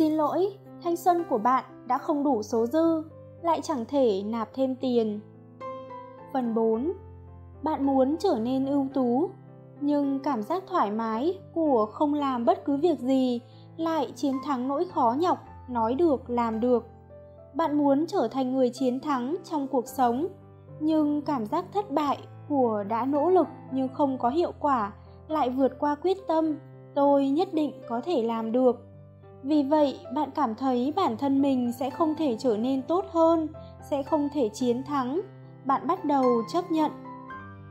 Xin lỗi, thanh xuân của bạn đã không đủ số dư, lại chẳng thể nạp thêm tiền. Phần 4 Bạn muốn trở nên ưu tú, nhưng cảm giác thoải mái của không làm bất cứ việc gì lại chiến thắng nỗi khó nhọc nói được làm được. Bạn muốn trở thành người chiến thắng trong cuộc sống, nhưng cảm giác thất bại của đã nỗ lực nhưng không có hiệu quả lại vượt qua quyết tâm tôi nhất định có thể làm được vì vậy, bạn cảm thấy bản thân mình sẽ không thể trở nên tốt hơn, sẽ không thể chiến thắng. Bạn bắt đầu chấp nhận.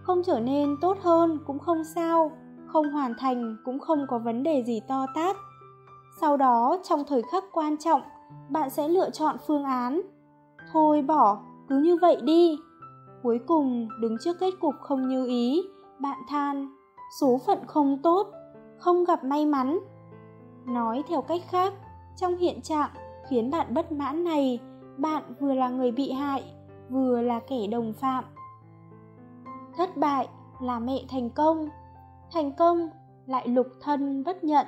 Không trở nên tốt hơn cũng không sao, không hoàn thành cũng không có vấn đề gì to tát. Sau đó, trong thời khắc quan trọng, bạn sẽ lựa chọn phương án. Thôi bỏ, cứ như vậy đi. Cuối cùng, đứng trước kết cục không như ý, bạn than, số phận không tốt, không gặp may mắn nói theo cách khác, trong hiện trạng khiến bạn bất mãn này, bạn vừa là người bị hại, vừa là kẻ đồng phạm. Thất bại là mẹ thành công thành công lại lục thân bất nhận.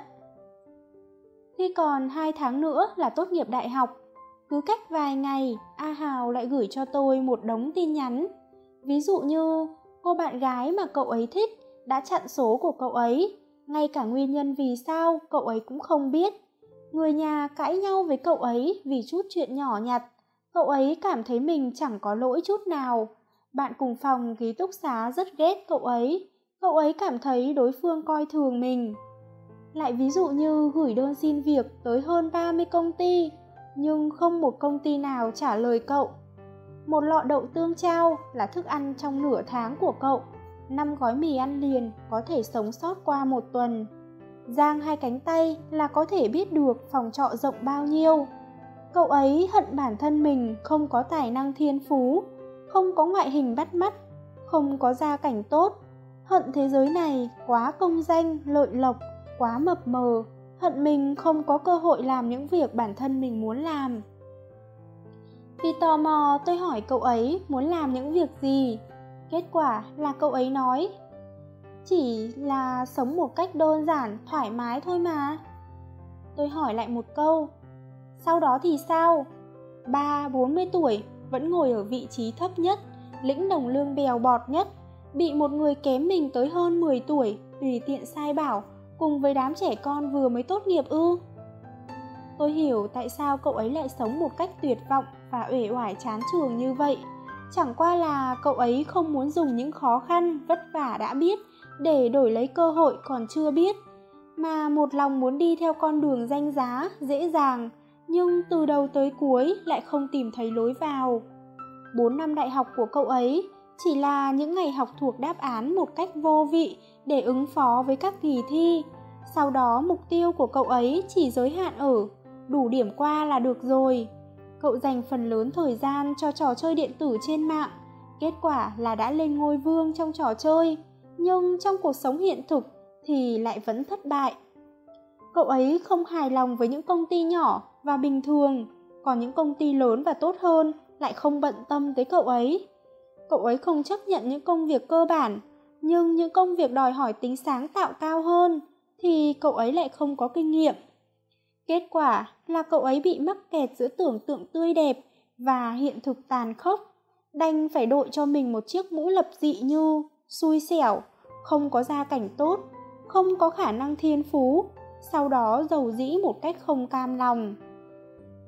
Khi còn hai tháng nữa là tốt nghiệp đại học, cứ cách vài ngày, a hào lại gửi cho tôi một đống tin nhắn. Ví dụ như, cô bạn gái mà cậu ấy thích đã chặn số của cậu ấy ngay cả nguyên nhân vì sao, cậu ấy cũng không biết. Người nhà cãi nhau với cậu ấy vì chút chuyện nhỏ nhặt, cậu ấy cảm thấy mình chẳng có lỗi chút nào. Bạn cùng phòng ký túc xá rất ghét cậu ấy cậu ấy cảm thấy đối phương coi thường mình. Lại ví dụ như gửi đơn xin việc tới hơn 30 công ty, nhưng không một công ty nào trả lời cậu. Một lọ đậu tương trao là thức ăn trong nửa tháng của cậu năm gói mì ăn liền, có thể sống sót qua một tuần. Giang hai cánh tay là có thể biết được phòng trọ rộng bao nhiêu. Cậu ấy hận bản thân mình không có tài năng thiên phú, không có ngoại hình bắt mắt, không có gia cảnh tốt. Hận thế giới này quá công danh, lợi lộc, quá mập mờ. Hận mình không có cơ hội làm những việc bản thân mình muốn làm. Vì tò mò, tôi hỏi cậu ấy muốn làm những việc gì kết quả là cậu ấy nói, chỉ là sống một cách đơn giản, thoải mái thôi mà. Tôi hỏi lại một câu, sau đó thì sao? Ba, bốn mươi tuổi, vẫn ngồi ở vị trí thấp nhất, lĩnh đồng lương bèo bọt nhất, bị một người kém mình tới hơn 10 tuổi, tùy tiện sai bảo, cùng với đám trẻ con vừa mới tốt nghiệp ư? Tôi hiểu tại sao cậu ấy lại sống một cách tuyệt vọng và uể oải chán trường như vậy chẳng qua là cậu ấy không muốn dùng những khó khăn, vất vả đã biết, để đổi lấy cơ hội còn chưa biết. Mà một lòng muốn đi theo con đường danh giá, dễ dàng, nhưng từ đầu tới cuối lại không tìm thấy lối vào. Bốn năm đại học của cậu ấy, chỉ là những ngày học thuộc đáp án một cách vô vị để ứng phó với các kỳ thi. Sau đó mục tiêu của cậu ấy chỉ giới hạn ở, đủ điểm qua là được rồi cậu dành phần lớn thời gian cho trò chơi điện tử trên mạng. Kết quả là đã lên ngôi vương trong trò chơi, nhưng trong cuộc sống hiện thực thì lại vẫn thất bại. Cậu ấy không hài lòng với những công ty nhỏ và bình thường, còn những công ty lớn và tốt hơn lại không bận tâm tới cậu ấy. Cậu ấy không chấp nhận những công việc cơ bản, nhưng những công việc đòi hỏi tính sáng tạo cao hơn thì cậu ấy lại không có kinh nghiệm kết quả là cậu ấy bị mắc kẹt giữa tưởng tượng tươi đẹp và hiện thực tàn khốc. Đành phải đội cho mình một chiếc mũ lập dị như xui xẻo, không có gia cảnh tốt, không có khả năng thiên phú, sau đó giàu dĩ một cách không cam lòng.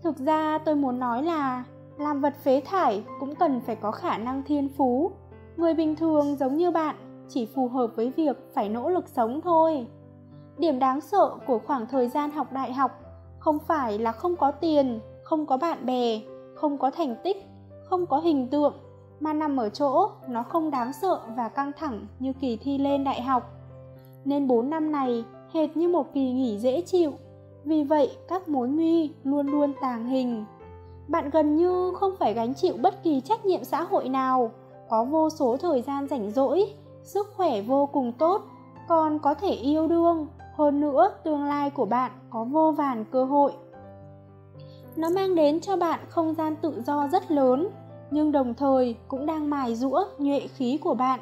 Thực ra tôi muốn nói là làm vật phế thải cũng cần phải có khả năng thiên phú. Người bình thường giống như bạn chỉ phù hợp với việc phải nỗ lực sống thôi. Điểm đáng sợ của khoảng thời gian học đại học không phải là không có tiền, không có bạn bè, không có thành tích, không có hình tượng, mà nằm ở chỗ nó không đáng sợ và căng thẳng như kỳ thi lên đại học. Nên bốn năm này, hệt như một kỳ nghỉ dễ chịu. Vì vậy, các mối nguy luôn luôn tàng hình. Bạn gần như không phải gánh chịu bất kỳ trách nhiệm xã hội nào, có vô số thời gian rảnh rỗi, sức khỏe vô cùng tốt, còn có thể yêu đương hơn nữa, tương lai của bạn có vô vàn cơ hội. Nó mang đến cho bạn không gian tự do rất lớn, nhưng đồng thời cũng đang mài rũa nhuệ khí của bạn,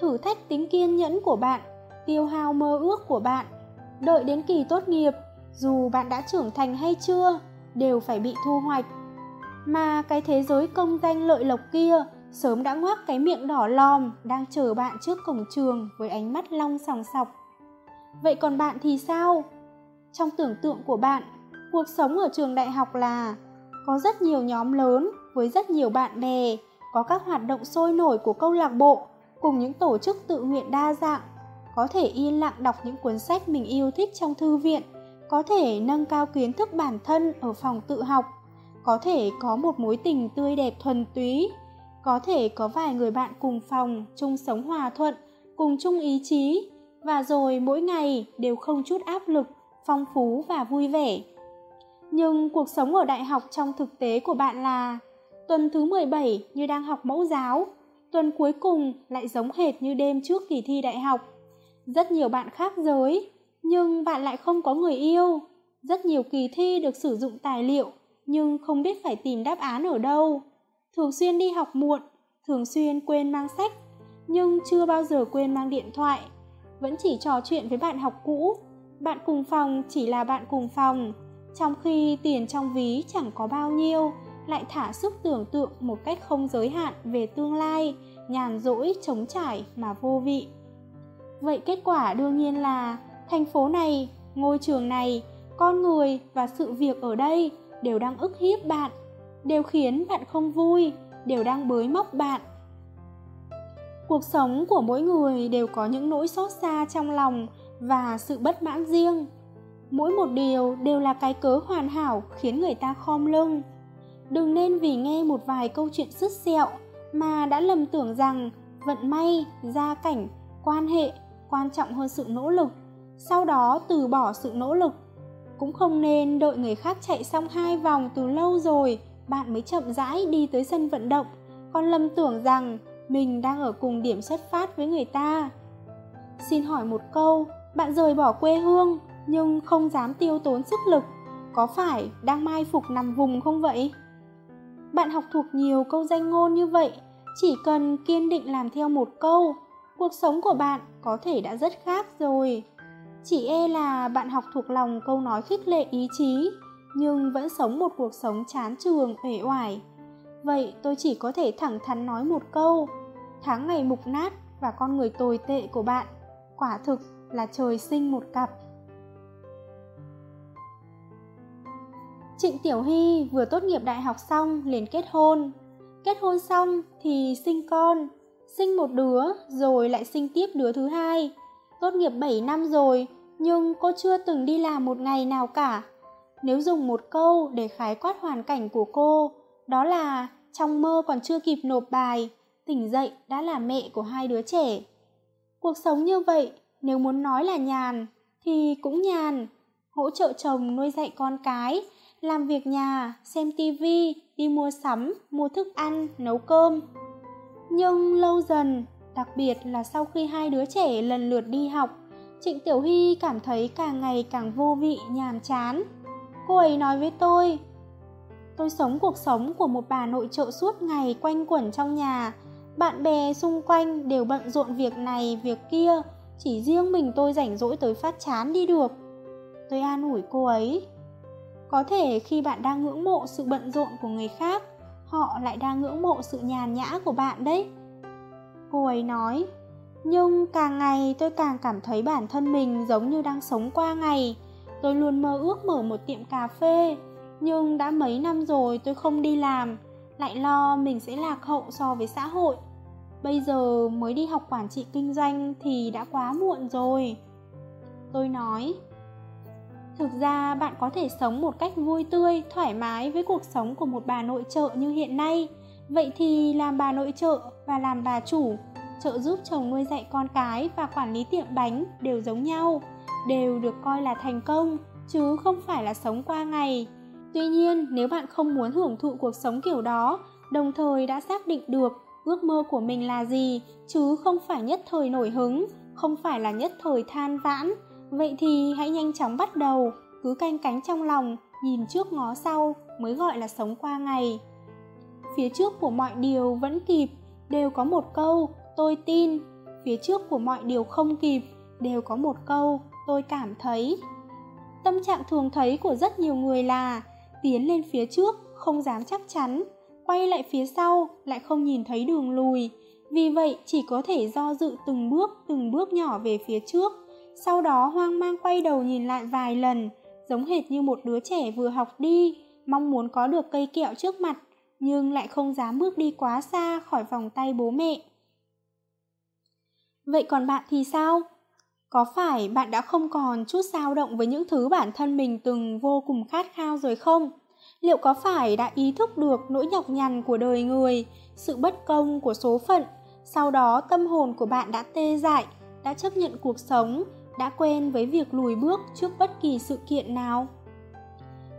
thử thách tính kiên nhẫn của bạn, tiêu hao mơ ước của bạn. Đợi đến kỳ tốt nghiệp, dù bạn đã trưởng thành hay chưa, đều phải bị thu hoạch. Mà cái thế giới công danh lợi lộc kia sớm đã ngoác cái miệng đỏ lòm đang chờ bạn trước cổng trường với ánh mắt long sòng sọc vậy còn bạn thì sao? Trong tưởng tượng của bạn, cuộc sống ở trường đại học là có rất nhiều nhóm lớn với rất nhiều bạn bè, có các hoạt động sôi nổi của câu lạc bộ cùng những tổ chức tự nguyện đa dạng, có thể yên lặng đọc những cuốn sách mình yêu thích trong thư viện, có thể nâng cao kiến thức bản thân ở phòng tự học, có thể có một mối tình tươi đẹp thuần túy, có thể có vài người bạn cùng phòng chung sống hòa thuận, cùng chung ý chí và rồi mỗi ngày đều không chút áp lực phong phú và vui vẻ nhưng cuộc sống ở đại học trong thực tế của bạn là tuần thứ 17 như đang học mẫu giáo, tuần cuối cùng lại giống hệt như đêm trước kỳ thi đại học. Rất nhiều bạn khác giới, nhưng bạn lại không có người yêu. Rất nhiều kỳ thi được sử dụng tài liệu, nhưng không biết phải tìm đáp án ở đâu. Thường xuyên đi học muộn, thường xuyên quên mang sách, nhưng chưa bao giờ quên mang điện thoại. Vẫn chỉ trò chuyện với bạn học cũ, bạn cùng phòng chỉ là bạn cùng phòng, trong khi tiền trong ví chẳng có bao nhiêu, lại thả sức tưởng tượng một cách không giới hạn về tương lai, nhàn rỗi, trống trải mà vô vị. Vậy kết quả đương nhiên là thành phố này, ngôi trường này, con người và sự việc ở đây đều đang ức hiếp bạn, đều khiến bạn không vui, đều đang bới móc bạn. Cuộc sống của mỗi người đều có những nỗi xót xa trong lòng và sự bất mãn riêng. Mỗi một điều đều là cái cớ hoàn hảo khiến người ta khom lưng. Đừng nên vì nghe một vài câu chuyện sứt sẹo mà đã lầm tưởng rằng vận may, gia cảnh, quan hệ quan trọng hơn sự nỗ lực, sau đó từ bỏ sự nỗ lực. Cũng không nên đợi người khác chạy xong hai vòng từ lâu rồi, bạn mới chậm rãi đi tới sân vận động, còn lầm tưởng rằng mình đang ở cùng điểm xuất phát với người ta. Xin hỏi một câu, bạn rời bỏ quê hương nhưng không dám tiêu tốn sức lực, có phải đang mai phục nằm vùng không vậy? Bạn học thuộc nhiều câu danh ngôn như vậy, chỉ cần kiên định làm theo một câu, cuộc sống của bạn có thể đã rất khác rồi. Chỉ e là bạn học thuộc lòng câu nói khích lệ ý chí, nhưng vẫn sống một cuộc sống chán trường, uể oải. Vậy tôi chỉ có thể thẳng thắn nói một câu, tháng ngày mục nát và con người tồi tệ của bạn, quả thực là trời sinh một cặp. Trịnh Tiểu Hy vừa tốt nghiệp đại học xong liền kết hôn. Kết hôn xong thì sinh con, sinh một đứa rồi lại sinh tiếp đứa thứ hai. Tốt nghiệp 7 năm rồi nhưng cô chưa từng đi làm một ngày nào cả. Nếu dùng một câu để khái quát hoàn cảnh của cô, đó là trong mơ còn chưa kịp nộp bài, tỉnh dậy đã là mẹ của hai đứa trẻ. Cuộc sống như vậy, nếu muốn nói là nhàn, thì cũng nhàn. Hỗ trợ chồng nuôi dạy con cái, làm việc nhà, xem tivi, đi mua sắm, mua thức ăn, nấu cơm. Nhưng lâu dần, đặc biệt là sau khi hai đứa trẻ lần lượt đi học, Trịnh Tiểu Hy cảm thấy càng ngày càng vô vị, nhàm chán. Cô ấy nói với tôi, tôi sống cuộc sống của một bà nội trợ suốt ngày quanh quẩn trong nhà, bạn bè xung quanh đều bận rộn việc này, việc kia, chỉ riêng mình tôi rảnh rỗi tới phát chán đi được. Tôi an ủi cô ấy, có thể khi bạn đang ngưỡng mộ sự bận rộn của người khác, họ lại đang ngưỡng mộ sự nhàn nhã của bạn đấy. Cô ấy nói, nhưng càng ngày tôi càng cảm thấy bản thân mình giống như đang sống qua ngày. Tôi luôn mơ ước mở một tiệm cà phê, nhưng đã mấy năm rồi tôi không đi làm, lại lo mình sẽ lạc hậu so với xã hội. Bây giờ mới đi học quản trị kinh doanh thì đã quá muộn rồi. Tôi nói, Thực ra bạn có thể sống một cách vui tươi, thoải mái với cuộc sống của một bà nội trợ như hiện nay. Vậy thì làm bà nội trợ và làm bà chủ, trợ giúp chồng nuôi dạy con cái và quản lý tiệm bánh đều giống nhau, đều được coi là thành công, chứ không phải là sống qua ngày. Tuy nhiên, nếu bạn không muốn hưởng thụ cuộc sống kiểu đó, đồng thời đã xác định được ước mơ của mình là gì, chứ không phải nhất thời nổi hứng, không phải là nhất thời than vãn, vậy thì hãy nhanh chóng bắt đầu, cứ canh cánh trong lòng, nhìn trước ngó sau mới gọi là sống qua ngày. Phía trước của mọi điều vẫn kịp, đều có một câu, tôi tin. Phía trước của mọi điều không kịp, đều có một câu, tôi cảm thấy. Tâm trạng thường thấy của rất nhiều người là tiến lên phía trước, không dám chắc chắn, quay lại phía sau, lại không nhìn thấy đường lùi. Vì vậy chỉ có thể do dự từng bước, từng bước nhỏ về phía trước, sau đó hoang mang quay đầu nhìn lại vài lần, giống hệt như một đứa trẻ vừa học đi, mong muốn có được cây kẹo trước mặt, nhưng lại không dám bước đi quá xa khỏi vòng tay bố mẹ. Vậy còn bạn thì sao? Có phải bạn đã không còn chút dao động với những thứ bản thân mình từng vô cùng khát khao rồi không? Liệu có phải đã ý thức được nỗi nhọc nhằn của đời người, sự bất công của số phận, sau đó tâm hồn của bạn đã tê dại, đã chấp nhận cuộc sống, đã quen với việc lùi bước trước bất kỳ sự kiện nào?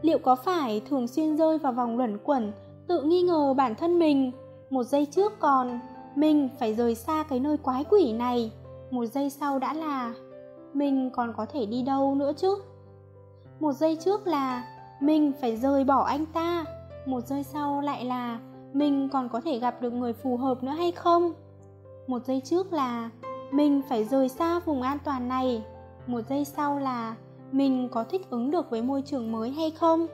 Liệu có phải thường xuyên rơi vào vòng luẩn quẩn, tự nghi ngờ bản thân mình, một giây trước còn mình phải rời xa cái nơi quái quỷ này, một giây sau đã là mình còn có thể đi đâu nữa chứ? Một giây trước là mình phải rời bỏ anh ta, một giây sau lại là mình còn có thể gặp được người phù hợp nữa hay không? Một giây trước là mình phải rời xa vùng an toàn này, một giây sau là mình có thích ứng được với môi trường mới hay không?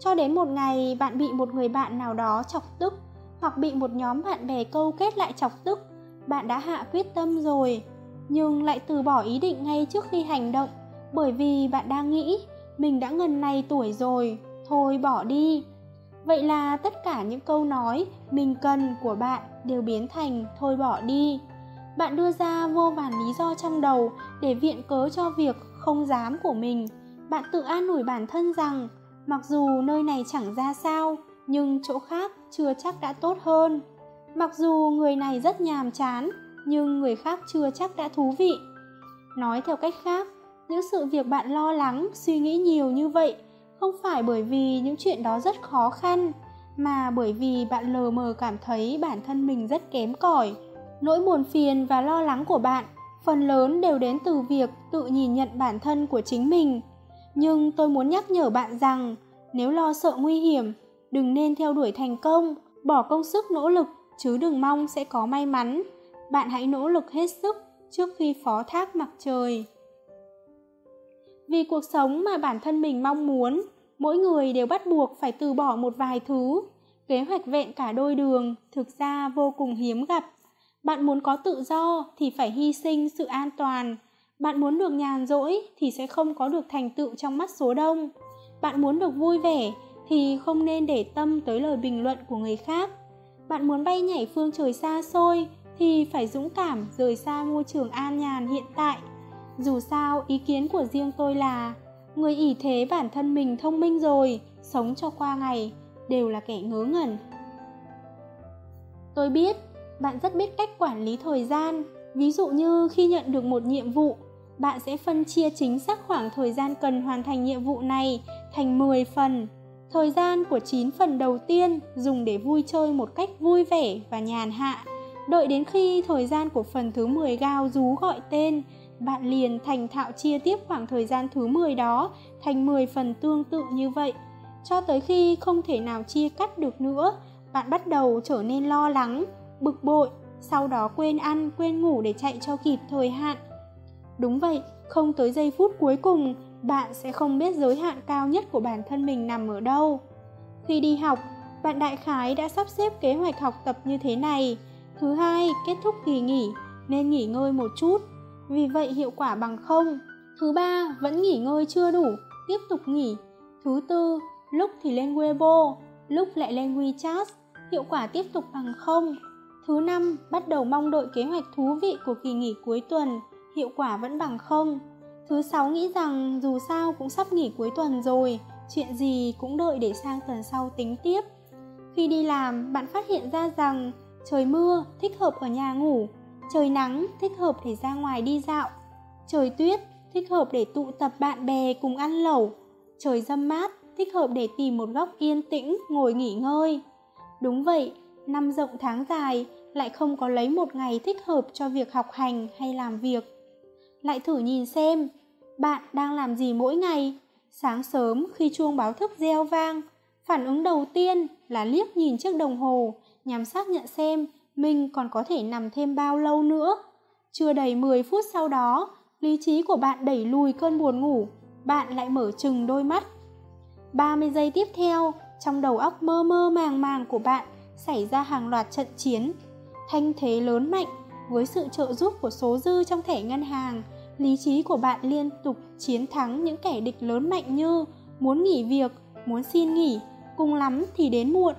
Cho đến một ngày bạn bị một người bạn nào đó chọc tức hoặc bị một nhóm bạn bè câu kết lại chọc tức, bạn đã hạ quyết tâm rồi, nhưng lại từ bỏ ý định ngay trước khi hành động bởi vì bạn đang nghĩ mình đã ngần này tuổi rồi, thôi bỏ đi. Vậy là tất cả những câu nói mình cần của bạn đều biến thành thôi bỏ đi. Bạn đưa ra vô vàn lý do trong đầu để viện cớ cho việc không dám của mình. Bạn tự an ủi bản thân rằng mặc dù nơi này chẳng ra sao, nhưng chỗ khác chưa chắc đã tốt hơn. Mặc dù người này rất nhàm chán, nhưng người khác chưa chắc đã thú vị. Nói theo cách khác, những sự việc bạn lo lắng, suy nghĩ nhiều như vậy không phải bởi vì những chuyện đó rất khó khăn, mà bởi vì bạn lờ mờ cảm thấy bản thân mình rất kém cỏi. Nỗi buồn phiền và lo lắng của bạn phần lớn đều đến từ việc tự nhìn nhận bản thân của chính mình. Nhưng tôi muốn nhắc nhở bạn rằng, nếu lo sợ nguy hiểm, đừng nên theo đuổi thành công, bỏ công sức nỗ lực chứ đừng mong sẽ có may mắn. Bạn hãy nỗ lực hết sức trước khi phó thác mặt trời. Vì cuộc sống mà bản thân mình mong muốn, mỗi người đều bắt buộc phải từ bỏ một vài thứ. Kế hoạch vẹn cả đôi đường thực ra vô cùng hiếm gặp. Bạn muốn có tự do thì phải hy sinh sự an toàn. Bạn muốn được nhàn rỗi thì sẽ không có được thành tựu trong mắt số đông. Bạn muốn được vui vẻ thì không nên để tâm tới lời bình luận của người khác. Bạn muốn bay nhảy phương trời xa xôi thì phải dũng cảm rời xa môi trường an nhàn hiện tại. Dù sao, ý kiến của riêng tôi là người ỷ thế bản thân mình thông minh rồi, sống cho qua ngày, đều là kẻ ngớ ngẩn. Tôi biết, bạn rất biết cách quản lý thời gian. Ví dụ như khi nhận được một nhiệm vụ, bạn sẽ phân chia chính xác khoảng thời gian cần hoàn thành nhiệm vụ này thành 10 phần. Thời gian của 9 phần đầu tiên dùng để vui chơi một cách vui vẻ và nhàn hạ. Đợi đến khi thời gian của phần thứ 10 gao rú gọi tên, bạn liền thành thạo chia tiếp khoảng thời gian thứ 10 đó thành 10 phần tương tự như vậy. Cho tới khi không thể nào chia cắt được nữa, bạn bắt đầu trở nên lo lắng, bực bội, sau đó quên ăn, quên ngủ để chạy cho kịp thời hạn. Đúng vậy, không tới giây phút cuối cùng, bạn sẽ không biết giới hạn cao nhất của bản thân mình nằm ở đâu. Khi đi học, bạn đại khái đã sắp xếp kế hoạch học tập như thế này. Thứ hai, kết thúc kỳ nghỉ, nên nghỉ ngơi một chút. Vì vậy hiệu quả bằng không. Thứ ba, vẫn nghỉ ngơi chưa đủ, tiếp tục nghỉ. Thứ tư, lúc thì lên Weibo, lúc lại lên WeChat, hiệu quả tiếp tục bằng không. Thứ năm, bắt đầu mong đợi kế hoạch thú vị của kỳ nghỉ cuối tuần, hiệu quả vẫn bằng không. Thứ sáu nghĩ rằng dù sao cũng sắp nghỉ cuối tuần rồi, chuyện gì cũng đợi để sang tuần sau tính tiếp. Khi đi làm, bạn phát hiện ra rằng trời mưa thích hợp ở nhà ngủ, trời nắng thích hợp để ra ngoài đi dạo, trời tuyết thích hợp để tụ tập bạn bè cùng ăn lẩu, trời dâm mát, thích hợp để tìm một góc yên tĩnh, ngồi nghỉ ngơi. Đúng vậy, năm rộng tháng dài, lại không có lấy một ngày thích hợp cho việc học hành hay làm việc. Lại thử nhìn xem, bạn đang làm gì mỗi ngày? Sáng sớm khi chuông báo thức reo vang, phản ứng đầu tiên là liếc nhìn chiếc đồng hồ nhằm xác nhận xem mình còn có thể nằm thêm bao lâu nữa. Chưa đầy 10 phút sau đó, lý trí của bạn đẩy lùi cơn buồn ngủ, bạn lại mở chừng đôi mắt. 30 giây tiếp theo, trong đầu óc mơ mơ màng màng của bạn xảy ra hàng loạt trận chiến. Thanh thế lớn mạnh, với sự trợ giúp của số dư trong thẻ ngân hàng, lý trí của bạn liên tục chiến thắng những kẻ địch lớn mạnh như muốn nghỉ việc, muốn xin nghỉ, cùng lắm thì đến muộn.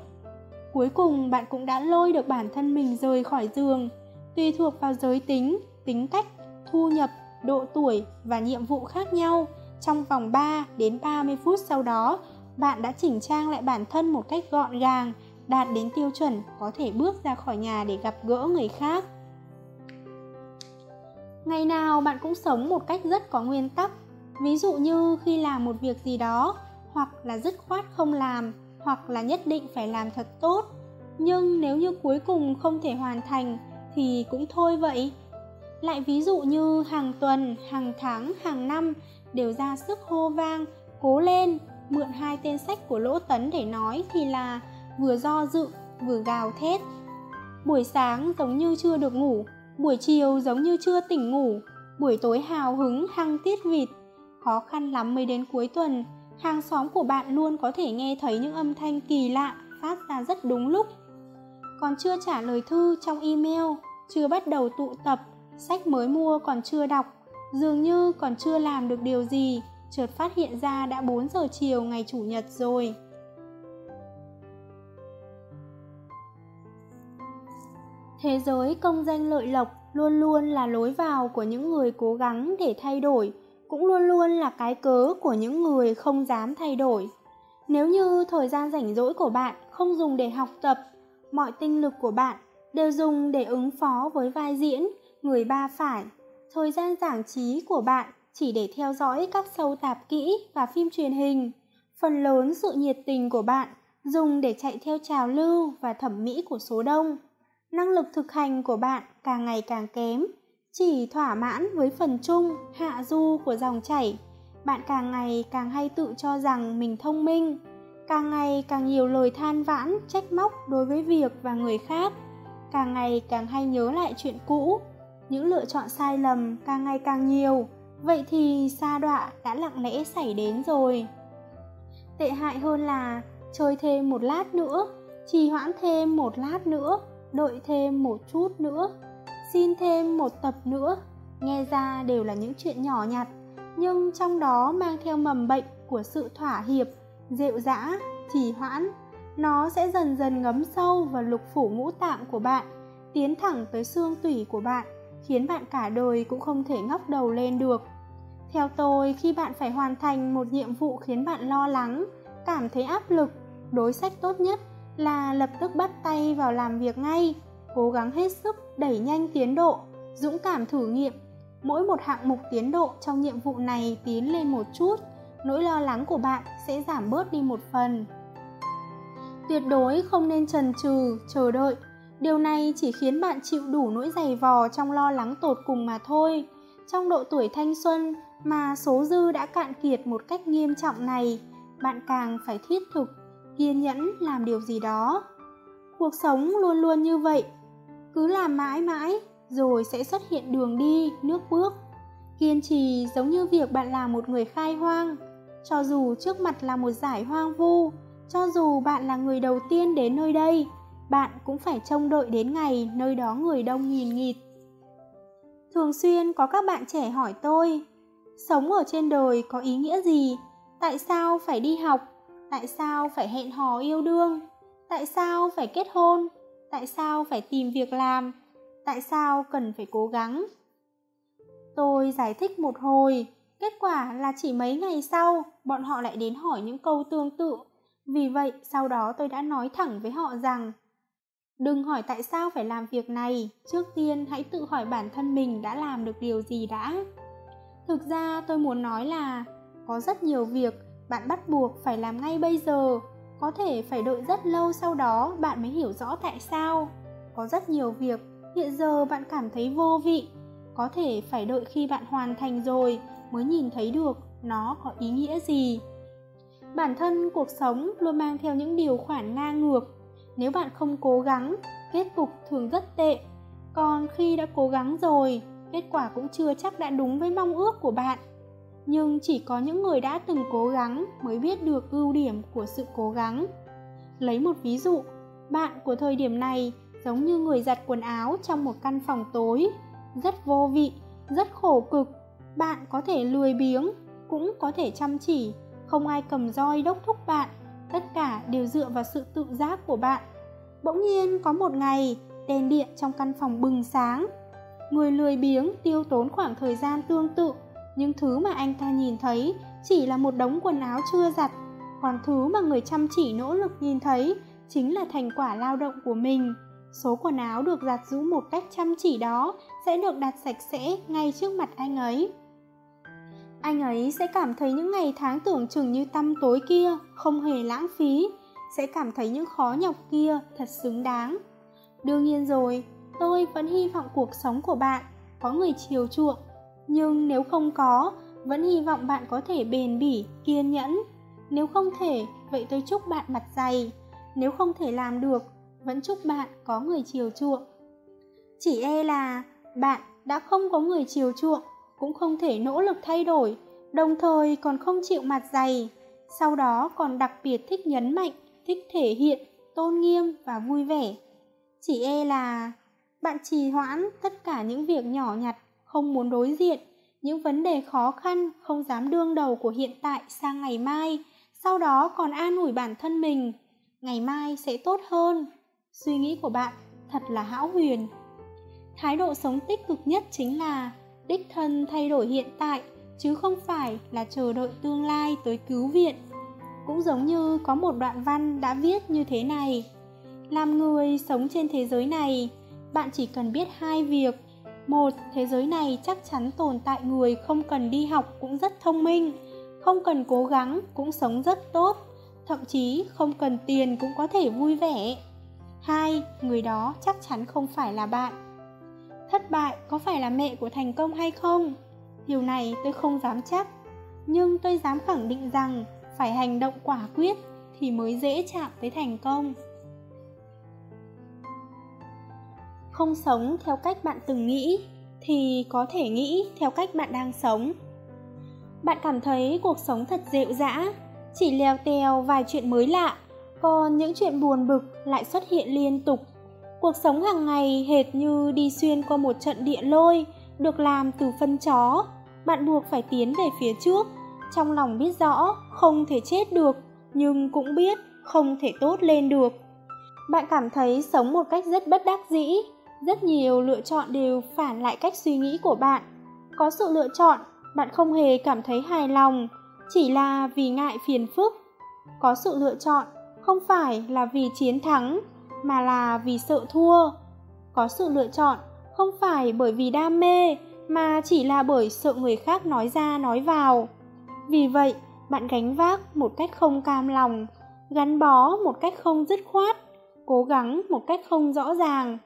Cuối cùng bạn cũng đã lôi được bản thân mình rời khỏi giường, tùy thuộc vào giới tính, tính cách, thu nhập, độ tuổi và nhiệm vụ khác nhau. Trong vòng 3 đến 30 phút sau đó, bạn đã chỉnh trang lại bản thân một cách gọn gàng, đạt đến tiêu chuẩn có thể bước ra khỏi nhà để gặp gỡ người khác. Ngày nào bạn cũng sống một cách rất có nguyên tắc, ví dụ như khi làm một việc gì đó, hoặc là dứt khoát không làm, hoặc là nhất định phải làm thật tốt. Nhưng nếu như cuối cùng không thể hoàn thành thì cũng thôi vậy. Lại ví dụ như hàng tuần, hàng tháng, hàng năm đều ra sức hô vang, cố lên, mượn hai tên sách của Lỗ Tấn để nói thì là vừa do dự, vừa gào thét. Buổi sáng giống như chưa được ngủ, buổi chiều giống như chưa tỉnh ngủ, buổi tối hào hứng hăng tiết vịt. Khó khăn lắm mới đến cuối tuần, hàng xóm của bạn luôn có thể nghe thấy những âm thanh kỳ lạ phát ra rất đúng lúc. Còn chưa trả lời thư trong email, chưa bắt đầu tụ tập, sách mới mua còn chưa đọc, dường như còn chưa làm được điều gì, chợt phát hiện ra đã 4 giờ chiều ngày Chủ nhật rồi. Thế giới công danh lợi lộc luôn luôn là lối vào của những người cố gắng để thay đổi, cũng luôn luôn là cái cớ của những người không dám thay đổi. Nếu như thời gian rảnh rỗi của bạn không dùng để học tập, mọi tinh lực của bạn đều dùng để ứng phó với vai diễn, người ba phải, thời gian giảng trí của bạn chỉ để theo dõi các sâu tạp kỹ và phim truyền hình. Phần lớn sự nhiệt tình của bạn dùng để chạy theo trào lưu và thẩm mỹ của số đông năng lực thực hành của bạn càng ngày càng kém chỉ thỏa mãn với phần chung, hạ du của dòng chảy. Bạn càng ngày càng hay tự cho rằng mình thông minh. Càng ngày càng nhiều lời than vãn, trách móc đối với việc và người khác. Càng ngày càng hay nhớ lại chuyện cũ. Những lựa chọn sai lầm càng ngày càng nhiều. Vậy thì sa đọa đã lặng lẽ xảy đến rồi. Tệ hại hơn là chơi thêm một lát nữa, trì hoãn thêm một lát nữa, đợi thêm một chút nữa xin thêm một tập nữa. Nghe ra đều là những chuyện nhỏ nhặt nhưng trong đó mang theo mầm bệnh của sự thỏa hiệp rệu rã trì hoãn. Nó sẽ dần dần ngấm sâu vào lục phủ ngũ tạng của bạn tiến thẳng tới xương tủy của bạn khiến bạn cả đời cũng không thể ngóc đầu lên được. Theo tôi khi bạn phải hoàn thành một nhiệm vụ khiến bạn lo lắng cảm thấy áp lực đối sách tốt nhất là lập tức bắt tay vào làm việc ngay, cố gắng hết sức đẩy nhanh tiến độ, dũng cảm thử nghiệm. Mỗi một hạng mục tiến độ trong nhiệm vụ này tiến lên một chút, nỗi lo lắng của bạn sẽ giảm bớt đi một phần. Tuyệt đối không nên trần trừ, chờ đợi. Điều này chỉ khiến bạn chịu đủ nỗi dày vò trong lo lắng tột cùng mà thôi. Trong độ tuổi thanh xuân mà số dư đã cạn kiệt một cách nghiêm trọng này, bạn càng phải thiết thực kiên nhẫn làm điều gì đó cuộc sống luôn luôn như vậy cứ làm mãi mãi, rồi sẽ xuất hiện đường đi, nước bước. Kiên trì giống như việc bạn là một người khai hoang. Cho dù trước mặt là một giải hoang vu, cho dù bạn là người đầu tiên đến nơi đây, bạn cũng phải trông đợi đến ngày nơi đó người đông nghìn nghịt. Thường xuyên có các bạn trẻ hỏi tôi, sống ở trên đời có ý nghĩa gì? Tại sao phải đi học? Tại sao phải hẹn hò yêu đương? Tại sao phải kết hôn? Tại sao phải tìm việc làm? Tại sao cần phải cố gắng? Tôi giải thích một hồi. Kết quả là chỉ mấy ngày sau, bọn họ lại đến hỏi những câu tương tự. Vì vậy, sau đó tôi đã nói thẳng với họ rằng, đừng hỏi tại sao phải làm việc này. Trước tiên, hãy tự hỏi bản thân mình đã làm được điều gì đã. Thực ra, tôi muốn nói là, có rất nhiều việc bạn bắt buộc phải làm ngay bây giờ có thể phải đợi rất lâu sau đó bạn mới hiểu rõ tại sao. Có rất nhiều việc, hiện giờ bạn cảm thấy vô vị. Có thể phải đợi khi bạn hoàn thành rồi mới nhìn thấy được nó có ý nghĩa gì. Bản thân cuộc sống luôn mang theo những điều khoản ngang ngược. Nếu bạn không cố gắng, kết cục thường rất tệ. Còn khi đã cố gắng rồi, kết quả cũng chưa chắc đã đúng với mong ước của bạn nhưng chỉ có những người đã từng cố gắng mới biết được ưu điểm của sự cố gắng. Lấy một ví dụ, bạn của thời điểm này giống như người giặt quần áo trong một căn phòng tối, rất vô vị, rất khổ cực. Bạn có thể lười biếng, cũng có thể chăm chỉ, không ai cầm roi đốc thúc bạn, tất cả đều dựa vào sự tự giác của bạn. Bỗng nhiên có một ngày, đèn điện trong căn phòng bừng sáng. Người lười biếng tiêu tốn khoảng thời gian tương tự nhưng thứ mà anh ta nhìn thấy chỉ là một đống quần áo chưa giặt. Còn thứ mà người chăm chỉ nỗ lực nhìn thấy chính là thành quả lao động của mình. Số quần áo được giặt rũ một cách chăm chỉ đó sẽ được đặt sạch sẽ ngay trước mặt anh ấy. Anh ấy sẽ cảm thấy những ngày tháng tưởng chừng như tăm tối kia, không hề lãng phí. Sẽ cảm thấy những khó nhọc kia thật xứng đáng. Đương nhiên rồi, tôi vẫn hy vọng cuộc sống của bạn có người chiều chuộng nhưng nếu không có, vẫn hy vọng bạn có thể bền bỉ, kiên nhẫn. Nếu không thể, vậy tôi chúc bạn mặt dày. Nếu không thể làm được, vẫn chúc bạn có người chiều chuộng. Chỉ e là bạn đã không có người chiều chuộng, cũng không thể nỗ lực thay đổi, đồng thời còn không chịu mặt dày. Sau đó còn đặc biệt thích nhấn mạnh, thích thể hiện, tôn nghiêm và vui vẻ. Chỉ e là bạn trì hoãn tất cả những việc nhỏ nhặt không muốn đối diện. Những vấn đề khó khăn không dám đương đầu của hiện tại sang ngày mai, sau đó còn an ủi bản thân mình. Ngày mai sẽ tốt hơn. Suy nghĩ của bạn thật là hão huyền. Thái độ sống tích cực nhất chính là đích thân thay đổi hiện tại, chứ không phải là chờ đợi tương lai tới cứu viện. Cũng giống như có một đoạn văn đã viết như thế này. Làm người sống trên thế giới này, bạn chỉ cần biết hai việc một, thế giới này chắc chắn tồn tại người không cần đi học cũng rất thông minh, không cần cố gắng cũng sống rất tốt, thậm chí không cần tiền cũng có thể vui vẻ. Hai, người đó chắc chắn không phải là bạn. Thất bại có phải là mẹ của thành công hay không? Điều này tôi không dám chắc, nhưng tôi dám khẳng định rằng phải hành động quả quyết thì mới dễ chạm tới thành công. Không sống theo cách bạn từng nghĩ, thì có thể nghĩ theo cách bạn đang sống. Bạn cảm thấy cuộc sống thật rệu rã chỉ leo teo vài chuyện mới lạ, còn những chuyện buồn bực lại xuất hiện liên tục. Cuộc sống hàng ngày hệt như đi xuyên qua một trận địa lôi, được làm từ phân chó. Bạn buộc phải tiến về phía trước, trong lòng biết rõ không thể chết được, nhưng cũng biết không thể tốt lên được. Bạn cảm thấy sống một cách rất bất đắc dĩ rất nhiều lựa chọn đều phản lại cách suy nghĩ của bạn. Có sự lựa chọn, bạn không hề cảm thấy hài lòng, chỉ là vì ngại phiền phức. Có sự lựa chọn, không phải là vì chiến thắng, mà là vì sợ thua. Có sự lựa chọn, không phải bởi vì đam mê, mà chỉ là bởi sợ người khác nói ra, nói vào. Vì vậy, bạn gánh vác một cách không cam lòng, gắn bó một cách không dứt khoát, cố gắng một cách không rõ ràng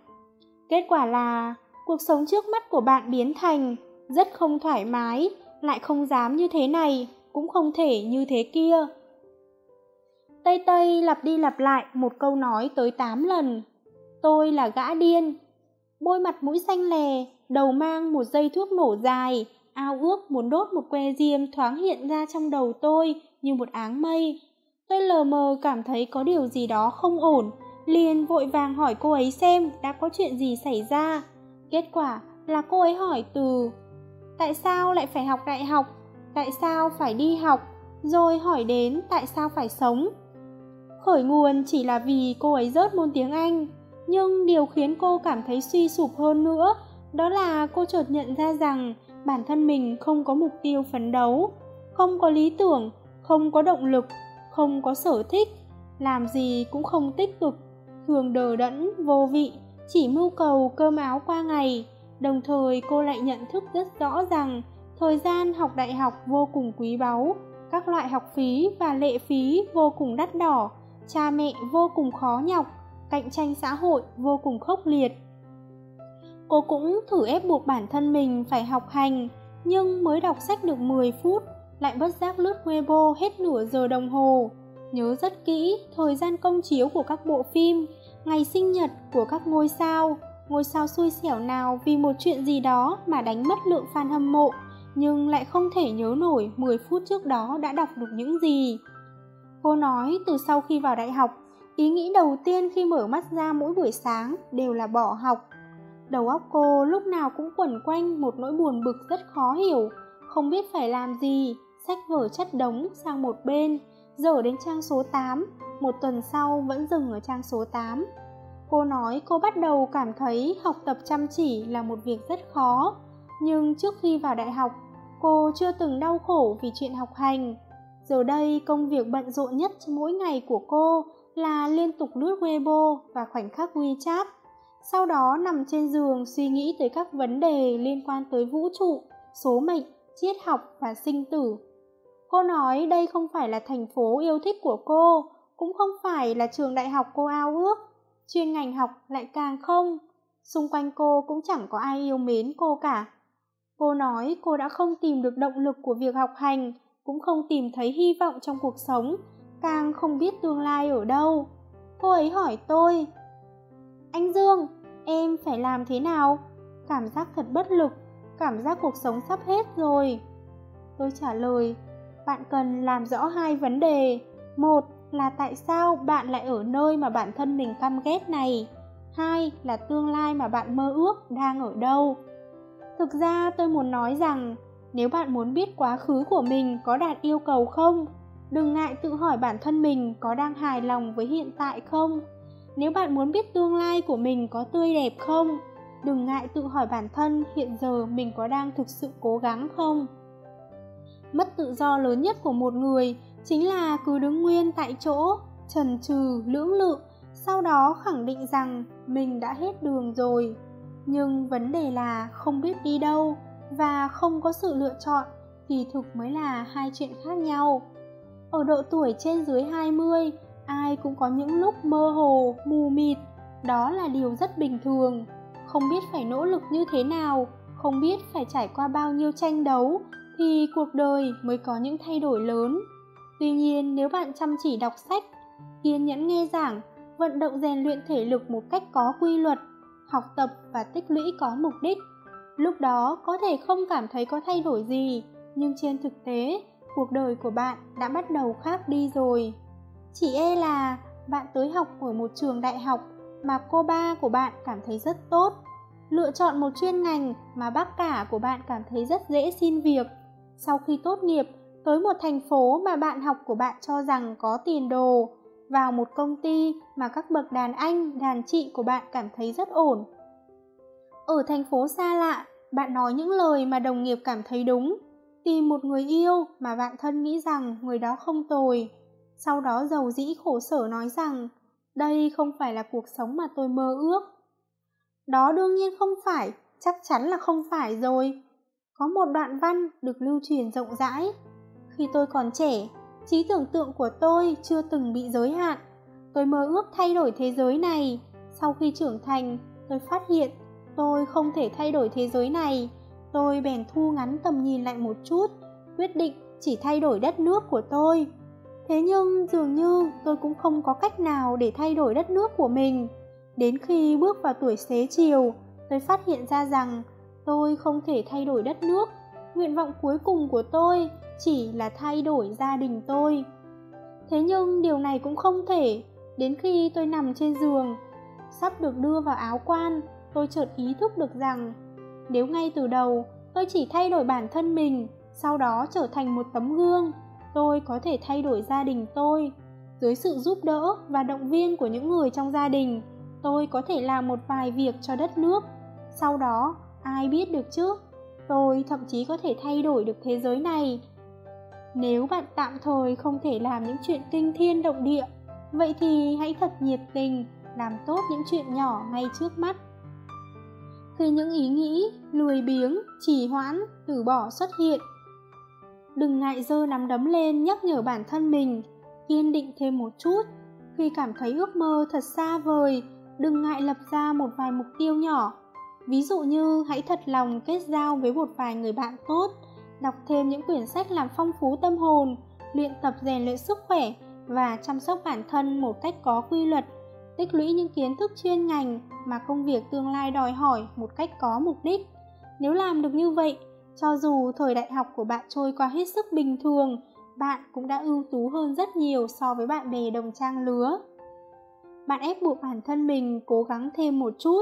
kết quả là, cuộc sống trước mắt của bạn biến thành rất không thoải mái, lại không dám như thế này, cũng không thể như thế kia. Tây tây lặp đi lặp lại một câu nói tới tám lần. Tôi là gã điên. Bôi mặt mũi xanh lè, đầu mang một dây thuốc nổ dài, ao ước muốn đốt một que diêm thoáng hiện ra trong đầu tôi như một áng mây. Tôi lờ mờ cảm thấy có điều gì đó không ổn liền vội vàng hỏi cô ấy xem đã có chuyện gì xảy ra. Kết quả là cô ấy hỏi từ, tại sao lại phải học đại học? Tại sao phải đi học? Rồi hỏi đến, tại sao phải sống? Khởi nguồn chỉ là vì cô ấy rớt môn tiếng anh, nhưng điều khiến cô cảm thấy suy sụp hơn nữa đó là cô chợt nhận ra rằng bản thân mình không có mục tiêu phấn đấu, không có lý tưởng, không có động lực, không có sở thích, làm gì cũng không tích cực thường đờ đẫn vô vị chỉ mưu cầu cơm áo qua ngày đồng thời cô lại nhận thức rất rõ rằng thời gian học đại học vô cùng quý báu các loại học phí và lệ phí vô cùng đắt đỏ, cha mẹ vô cùng khó nhọc, cạnh tranh xã hội vô cùng khốc liệt. Cô cũng thử ép buộc bản thân mình phải học hành, nhưng mới đọc sách được 10 phút, lại bất giác lướt Weibo hết nửa giờ đồng hồ. Nhớ rất kỹ thời gian công chiếu của các bộ phim, ngày sinh nhật của các ngôi sao, ngôi sao xui xẻo nào vì một chuyện gì đó mà đánh mất lượng fan hâm mộ, nhưng lại không thể nhớ nổi 10 phút trước đó đã đọc được những gì. Cô nói từ sau khi vào đại học, ý nghĩ đầu tiên khi mở mắt ra mỗi buổi sáng đều là bỏ học. Đầu óc cô lúc nào cũng quẩn quanh một nỗi buồn bực rất khó hiểu, không biết phải làm gì, sách vở chất đống sang một bên, dở đến trang số 8, một tuần sau vẫn dừng ở trang số 8. Cô nói cô bắt đầu cảm thấy học tập chăm chỉ là một việc rất khó, nhưng trước khi vào đại học, cô chưa từng đau khổ vì chuyện học hành. Giờ đây công việc bận rộn nhất mỗi ngày của cô là liên tục lướt Weibo và khoảnh khắc WeChat. Sau đó nằm trên giường suy nghĩ tới các vấn đề liên quan tới vũ trụ, số mệnh, triết học và sinh tử. Cô nói đây không phải là thành phố yêu thích của cô, cũng không phải là trường đại học cô ao ước. Chuyên ngành học lại càng không. Xung quanh cô cũng chẳng có ai yêu mến cô cả. Cô nói cô đã không tìm được động lực của việc học hành, cũng không tìm thấy hy vọng trong cuộc sống, càng không biết tương lai ở đâu. Cô ấy hỏi tôi, Anh Dương, em phải làm thế nào? Cảm giác thật bất lực, cảm giác cuộc sống sắp hết rồi. Tôi trả lời, bạn cần làm rõ hai vấn đề. Một là tại sao bạn lại ở nơi mà bản thân mình căm ghét này. Hai là tương lai mà bạn mơ ước đang ở đâu. Thực ra tôi muốn nói rằng nếu bạn muốn biết quá khứ của mình có đạt yêu cầu không, đừng ngại tự hỏi bản thân mình có đang hài lòng với hiện tại không. Nếu bạn muốn biết tương lai của mình có tươi đẹp không, đừng ngại tự hỏi bản thân hiện giờ mình có đang thực sự cố gắng không. Mất tự do lớn nhất của một người chính là cứ đứng nguyên tại chỗ, trần trừ, lưỡng lự, sau đó khẳng định rằng mình đã hết đường rồi. Nhưng vấn đề là không biết đi đâu và không có sự lựa chọn thì thực mới là hai chuyện khác nhau. Ở độ tuổi trên dưới 20, ai cũng có những lúc mơ hồ, mù mịt, đó là điều rất bình thường. Không biết phải nỗ lực như thế nào, không biết phải trải qua bao nhiêu tranh đấu thì cuộc đời mới có những thay đổi lớn. Tuy nhiên, nếu bạn chăm chỉ đọc sách, kiên nhẫn nghe giảng, vận động rèn luyện thể lực một cách có quy luật học tập và tích lũy có mục đích. Lúc đó có thể không cảm thấy có thay đổi gì, nhưng trên thực tế, cuộc đời của bạn đã bắt đầu khác đi rồi. Chỉ e là bạn tới học ở một trường đại học mà cô ba của bạn cảm thấy rất tốt, lựa chọn một chuyên ngành mà bác cả của bạn cảm thấy rất dễ xin việc. Sau khi tốt nghiệp, tới một thành phố mà bạn học của bạn cho rằng có tiền đồ, vào một công ty mà các bậc đàn anh, đàn chị của bạn cảm thấy rất ổn. Ở thành phố xa lạ, bạn nói những lời mà đồng nghiệp cảm thấy đúng, tìm một người yêu mà bạn thân nghĩ rằng người đó không tồi. Sau đó giàu dĩ khổ sở nói rằng, đây không phải là cuộc sống mà tôi mơ ước. Đó đương nhiên không phải, chắc chắn là không phải rồi. Có một đoạn văn được lưu truyền rộng rãi. Khi tôi còn trẻ, trí tưởng tượng của tôi chưa từng bị giới hạn. Tôi mơ ước thay đổi thế giới này. Sau khi trưởng thành, tôi phát hiện tôi không thể thay đổi thế giới này. Tôi bèn thu ngắn tầm nhìn lại một chút, quyết định chỉ thay đổi đất nước của tôi. Thế nhưng dường như tôi cũng không có cách nào để thay đổi đất nước của mình. Đến khi bước vào tuổi xế chiều, tôi phát hiện ra rằng tôi không thể thay đổi đất nước. Nguyện vọng cuối cùng của tôi chỉ là thay đổi gia đình tôi. Thế nhưng điều này cũng không thể, đến khi tôi nằm trên giường, sắp được đưa vào áo quan, tôi chợt ý thức được rằng nếu ngay từ đầu tôi chỉ thay đổi bản thân mình, sau đó trở thành một tấm gương, tôi có thể thay đổi gia đình tôi. Dưới sự giúp đỡ và động viên của những người trong gia đình, tôi có thể làm một vài việc cho đất nước. Sau đó, ai biết được chứ? Tôi thậm chí có thể thay đổi được thế giới này nếu bạn tạm thời không thể làm những chuyện kinh thiên động địa, vậy thì hãy thật nhiệt tình, làm tốt những chuyện nhỏ ngay trước mắt. Khi những ý nghĩ, lười biếng, trì hoãn, từ bỏ xuất hiện, đừng ngại giơ nắm đấm lên nhắc nhở bản thân mình, kiên định thêm một chút. Khi cảm thấy ước mơ thật xa vời, đừng ngại lập ra một vài mục tiêu nhỏ. Ví dụ như hãy thật lòng kết giao với một vài người bạn tốt, đọc thêm những quyển sách làm phong phú tâm hồn, luyện tập rèn luyện sức khỏe và chăm sóc bản thân một cách có quy luật, tích lũy những kiến thức chuyên ngành mà công việc tương lai đòi hỏi một cách có mục đích. Nếu làm được như vậy, cho dù thời đại học của bạn trôi qua hết sức bình thường, bạn cũng đã ưu tú hơn rất nhiều so với bạn bè đồng trang lứa. Bạn ép buộc bản thân mình cố gắng thêm một chút,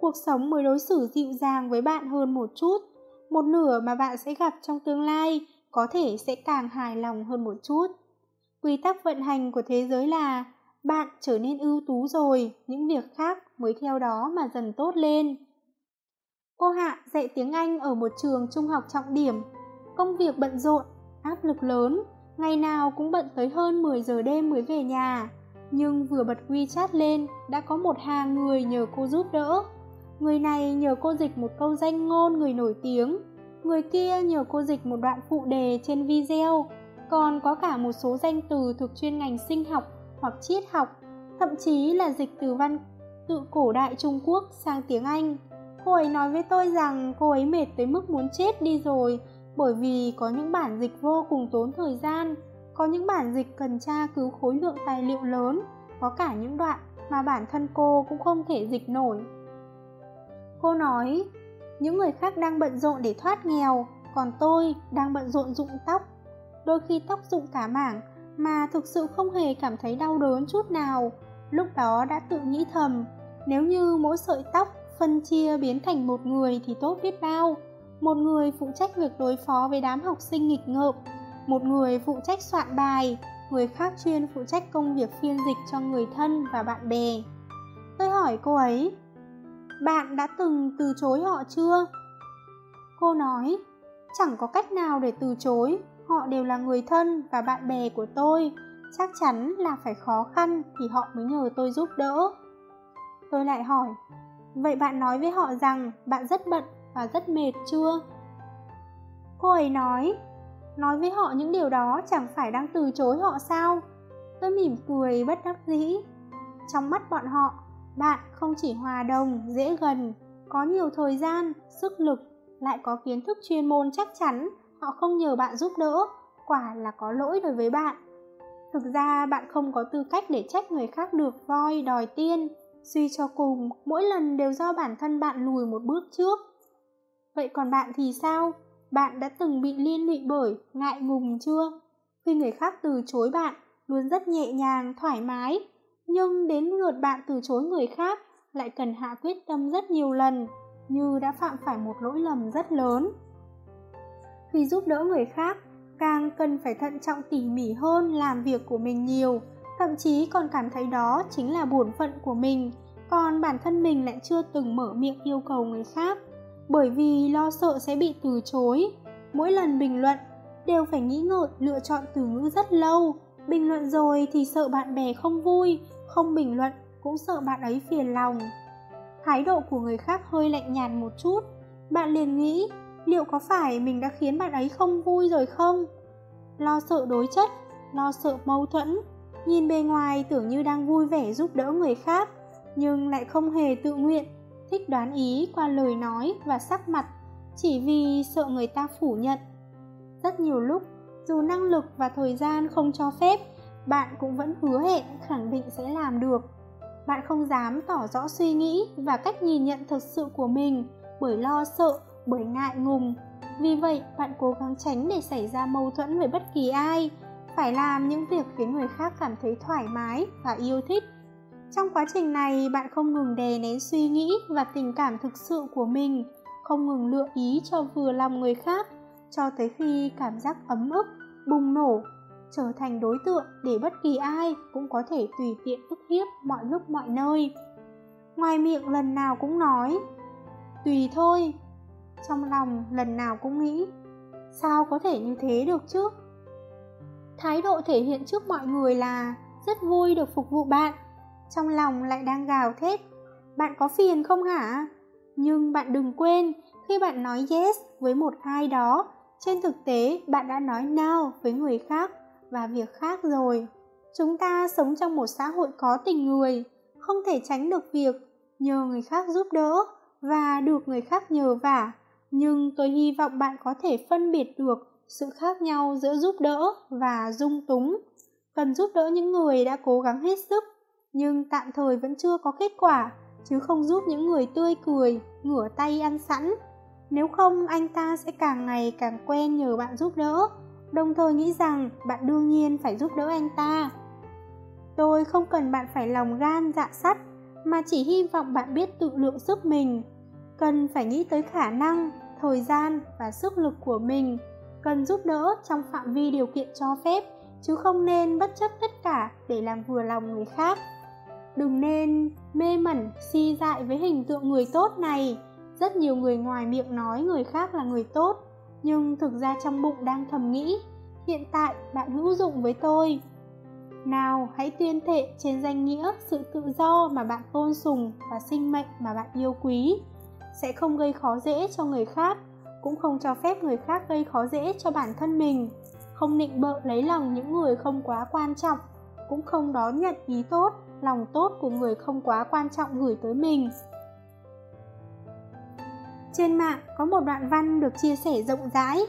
cuộc sống mới đối xử dịu dàng với bạn hơn một chút. Một nửa mà bạn sẽ gặp trong tương lai có thể sẽ càng hài lòng hơn một chút. Quy tắc vận hành của thế giới là bạn trở nên ưu tú rồi, những việc khác mới theo đó mà dần tốt lên. Cô Hạ dạy tiếng Anh ở một trường trung học trọng điểm. Công việc bận rộn, áp lực lớn, ngày nào cũng bận tới hơn 10 giờ đêm mới về nhà. Nhưng vừa bật WeChat lên, đã có một hàng người nhờ cô giúp đỡ. Người này nhờ cô dịch một câu danh ngôn người nổi tiếng, người kia nhờ cô dịch một đoạn phụ đề trên video, còn có cả một số danh từ thuộc chuyên ngành sinh học hoặc triết học, thậm chí là dịch từ văn tự cổ đại Trung Quốc sang tiếng Anh. Cô ấy nói với tôi rằng cô ấy mệt tới mức muốn chết đi rồi, bởi vì có những bản dịch vô cùng tốn thời gian, có những bản dịch cần tra cứu khối lượng tài liệu lớn, có cả những đoạn mà bản thân cô cũng không thể dịch nổi. Cô nói, những người khác đang bận rộn để thoát nghèo, còn tôi đang bận rộn rụng tóc. Đôi khi tóc rụng cả mảng mà thực sự không hề cảm thấy đau đớn chút nào. Lúc đó đã tự nghĩ thầm, nếu như mỗi sợi tóc phân chia biến thành một người thì tốt biết bao. Một người phụ trách việc đối phó với đám học sinh nghịch ngợm, một người phụ trách soạn bài, người khác chuyên phụ trách công việc phiên dịch cho người thân và bạn bè. Tôi hỏi cô ấy, bạn đã từng từ chối họ chưa? Cô nói, chẳng có cách nào để từ chối, họ đều là người thân và bạn bè của tôi, chắc chắn là phải khó khăn thì họ mới nhờ tôi giúp đỡ. Tôi lại hỏi, vậy bạn nói với họ rằng bạn rất bận và rất mệt chưa? Cô ấy nói, nói với họ những điều đó chẳng phải đang từ chối họ sao? Tôi mỉm cười bất đắc dĩ. Trong mắt bọn họ, bạn không chỉ hòa đồng, dễ gần, có nhiều thời gian, sức lực, lại có kiến thức chuyên môn chắc chắn, họ không nhờ bạn giúp đỡ, quả là có lỗi đối với bạn. Thực ra bạn không có tư cách để trách người khác được voi đòi tiên, suy cho cùng, mỗi lần đều do bản thân bạn lùi một bước trước. Vậy còn bạn thì sao? Bạn đã từng bị liên lụy bởi ngại ngùng chưa? Khi người khác từ chối bạn, luôn rất nhẹ nhàng, thoải mái, nhưng đến lượt bạn từ chối người khác lại cần hạ quyết tâm rất nhiều lần, như đã phạm phải một lỗi lầm rất lớn. Khi giúp đỡ người khác, càng cần phải thận trọng tỉ mỉ hơn làm việc của mình nhiều, thậm chí còn cảm thấy đó chính là bổn phận của mình, còn bản thân mình lại chưa từng mở miệng yêu cầu người khác, bởi vì lo sợ sẽ bị từ chối. Mỗi lần bình luận đều phải nghĩ ngợi lựa chọn từ ngữ rất lâu, bình luận rồi thì sợ bạn bè không vui, không bình luận cũng sợ bạn ấy phiền lòng. Thái độ của người khác hơi lạnh nhạt một chút, bạn liền nghĩ liệu có phải mình đã khiến bạn ấy không vui rồi không? Lo sợ đối chất, lo sợ mâu thuẫn, nhìn bề ngoài tưởng như đang vui vẻ giúp đỡ người khác, nhưng lại không hề tự nguyện, thích đoán ý qua lời nói và sắc mặt, chỉ vì sợ người ta phủ nhận. Rất nhiều lúc, dù năng lực và thời gian không cho phép, bạn cũng vẫn hứa hẹn khẳng định sẽ làm được. Bạn không dám tỏ rõ suy nghĩ và cách nhìn nhận thực sự của mình bởi lo sợ, bởi ngại ngùng. Vì vậy, bạn cố gắng tránh để xảy ra mâu thuẫn với bất kỳ ai, phải làm những việc khiến người khác cảm thấy thoải mái và yêu thích. Trong quá trình này, bạn không ngừng đè nén suy nghĩ và tình cảm thực sự của mình, không ngừng lựa ý cho vừa lòng người khác, cho tới khi cảm giác ấm ức, bùng nổ trở thành đối tượng để bất kỳ ai cũng có thể tùy tiện ức hiếp mọi lúc mọi nơi. Ngoài miệng lần nào cũng nói, tùy thôi, trong lòng lần nào cũng nghĩ, sao có thể như thế được chứ? Thái độ thể hiện trước mọi người là rất vui được phục vụ bạn, trong lòng lại đang gào thét, bạn có phiền không hả? Nhưng bạn đừng quên, khi bạn nói yes với một ai đó trên thực tế bạn đã nói no với người khác và việc khác rồi. Chúng ta sống trong một xã hội có tình người, không thể tránh được việc nhờ người khác giúp đỡ và được người khác nhờ vả. Nhưng tôi hy vọng bạn có thể phân biệt được sự khác nhau giữa giúp đỡ và dung túng. Cần giúp đỡ những người đã cố gắng hết sức, nhưng tạm thời vẫn chưa có kết quả, chứ không giúp những người tươi cười, ngửa tay ăn sẵn. Nếu không, anh ta sẽ càng ngày càng quen nhờ bạn giúp đỡ đồng thời nghĩ rằng bạn đương nhiên phải giúp đỡ anh ta. Tôi không cần bạn phải lòng gan dạ sắt, mà chỉ hy vọng bạn biết tự lượng sức mình. Cần phải nghĩ tới khả năng, thời gian và sức lực của mình. Cần giúp đỡ trong phạm vi điều kiện cho phép, chứ không nên bất chấp tất cả để làm vừa lòng người khác. Đừng nên mê mẩn, si dại với hình tượng người tốt này. Rất nhiều người ngoài miệng nói người khác là người tốt nhưng thực ra trong bụng đang thầm nghĩ, hiện tại bạn hữu dụng với tôi. Nào, hãy tuyên thệ trên danh nghĩa sự tự do mà bạn tôn sùng và sinh mệnh mà bạn yêu quý. Sẽ không gây khó dễ cho người khác, cũng không cho phép người khác gây khó dễ cho bản thân mình. Không nịnh bợ lấy lòng những người không quá quan trọng, cũng không đón nhận ý tốt, lòng tốt của người không quá quan trọng gửi tới mình trên mạng có một đoạn văn được chia sẻ rộng rãi.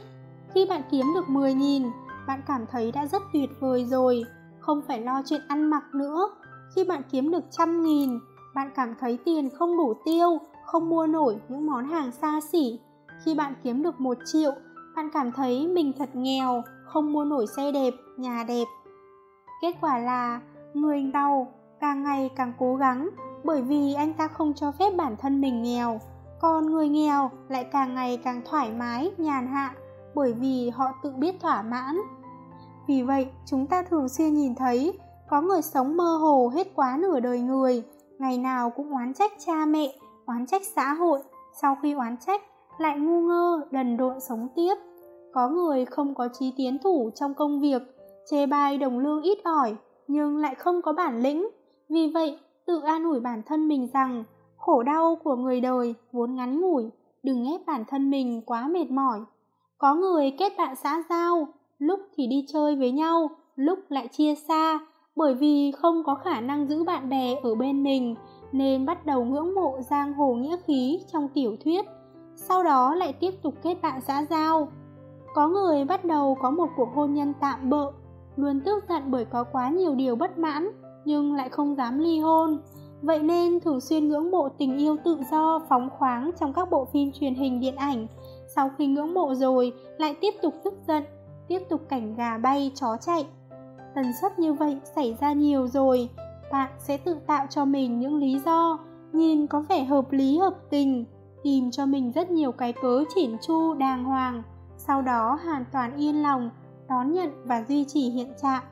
Khi bạn kiếm được 10.000 bạn cảm thấy đã rất tuyệt vời rồi. Không phải lo chuyện ăn mặc nữa. Khi bạn kiếm được trăm nghìn, bạn cảm thấy tiền không đủ tiêu, không mua nổi những món hàng xa xỉ. Khi bạn kiếm được một triệu, bạn cảm thấy mình thật nghèo, không mua nổi xe đẹp, nhà đẹp. Kết quả là, người giàu càng ngày càng cố gắng bởi vì anh ta không cho phép bản thân mình nghèo còn người nghèo lại càng ngày càng thoải mái, nhàn hạ, bởi vì họ tự biết thỏa mãn. Vì vậy, chúng ta thường xuyên nhìn thấy có người sống mơ hồ hết quá nửa đời người, ngày nào cũng oán trách cha mẹ, oán trách xã hội, sau khi oán trách lại ngu ngơ, đần độn sống tiếp. Có người không có trí tiến thủ trong công việc, chê bai đồng lương ít ỏi, nhưng lại không có bản lĩnh. Vì vậy, tự an ủi bản thân mình rằng khổ đau của người đời vốn ngắn ngủi, đừng ép bản thân mình quá mệt mỏi. Có người kết bạn xã giao, lúc thì đi chơi với nhau, lúc lại chia xa, bởi vì không có khả năng giữ bạn bè ở bên mình, nên bắt đầu ngưỡng mộ giang hồ nghĩa khí trong tiểu thuyết, sau đó lại tiếp tục kết bạn xã giao. Có người bắt đầu có một cuộc hôn nhân tạm bợ, luôn tức giận bởi có quá nhiều điều bất mãn, nhưng lại không dám ly hôn vậy nên thường xuyên ngưỡng mộ tình yêu tự do, phóng khoáng trong các bộ phim truyền hình, điện ảnh. Sau khi ngưỡng mộ rồi, lại tiếp tục tức giận, tiếp tục cảnh gà bay, chó chạy. Tần suất như vậy xảy ra nhiều rồi. Bạn sẽ tự tạo cho mình những lý do, nhìn có vẻ hợp lý, hợp tình, tìm cho mình rất nhiều cái cớ chỉn chu, đàng hoàng. Sau đó hoàn toàn yên lòng, đón nhận và duy trì hiện trạng.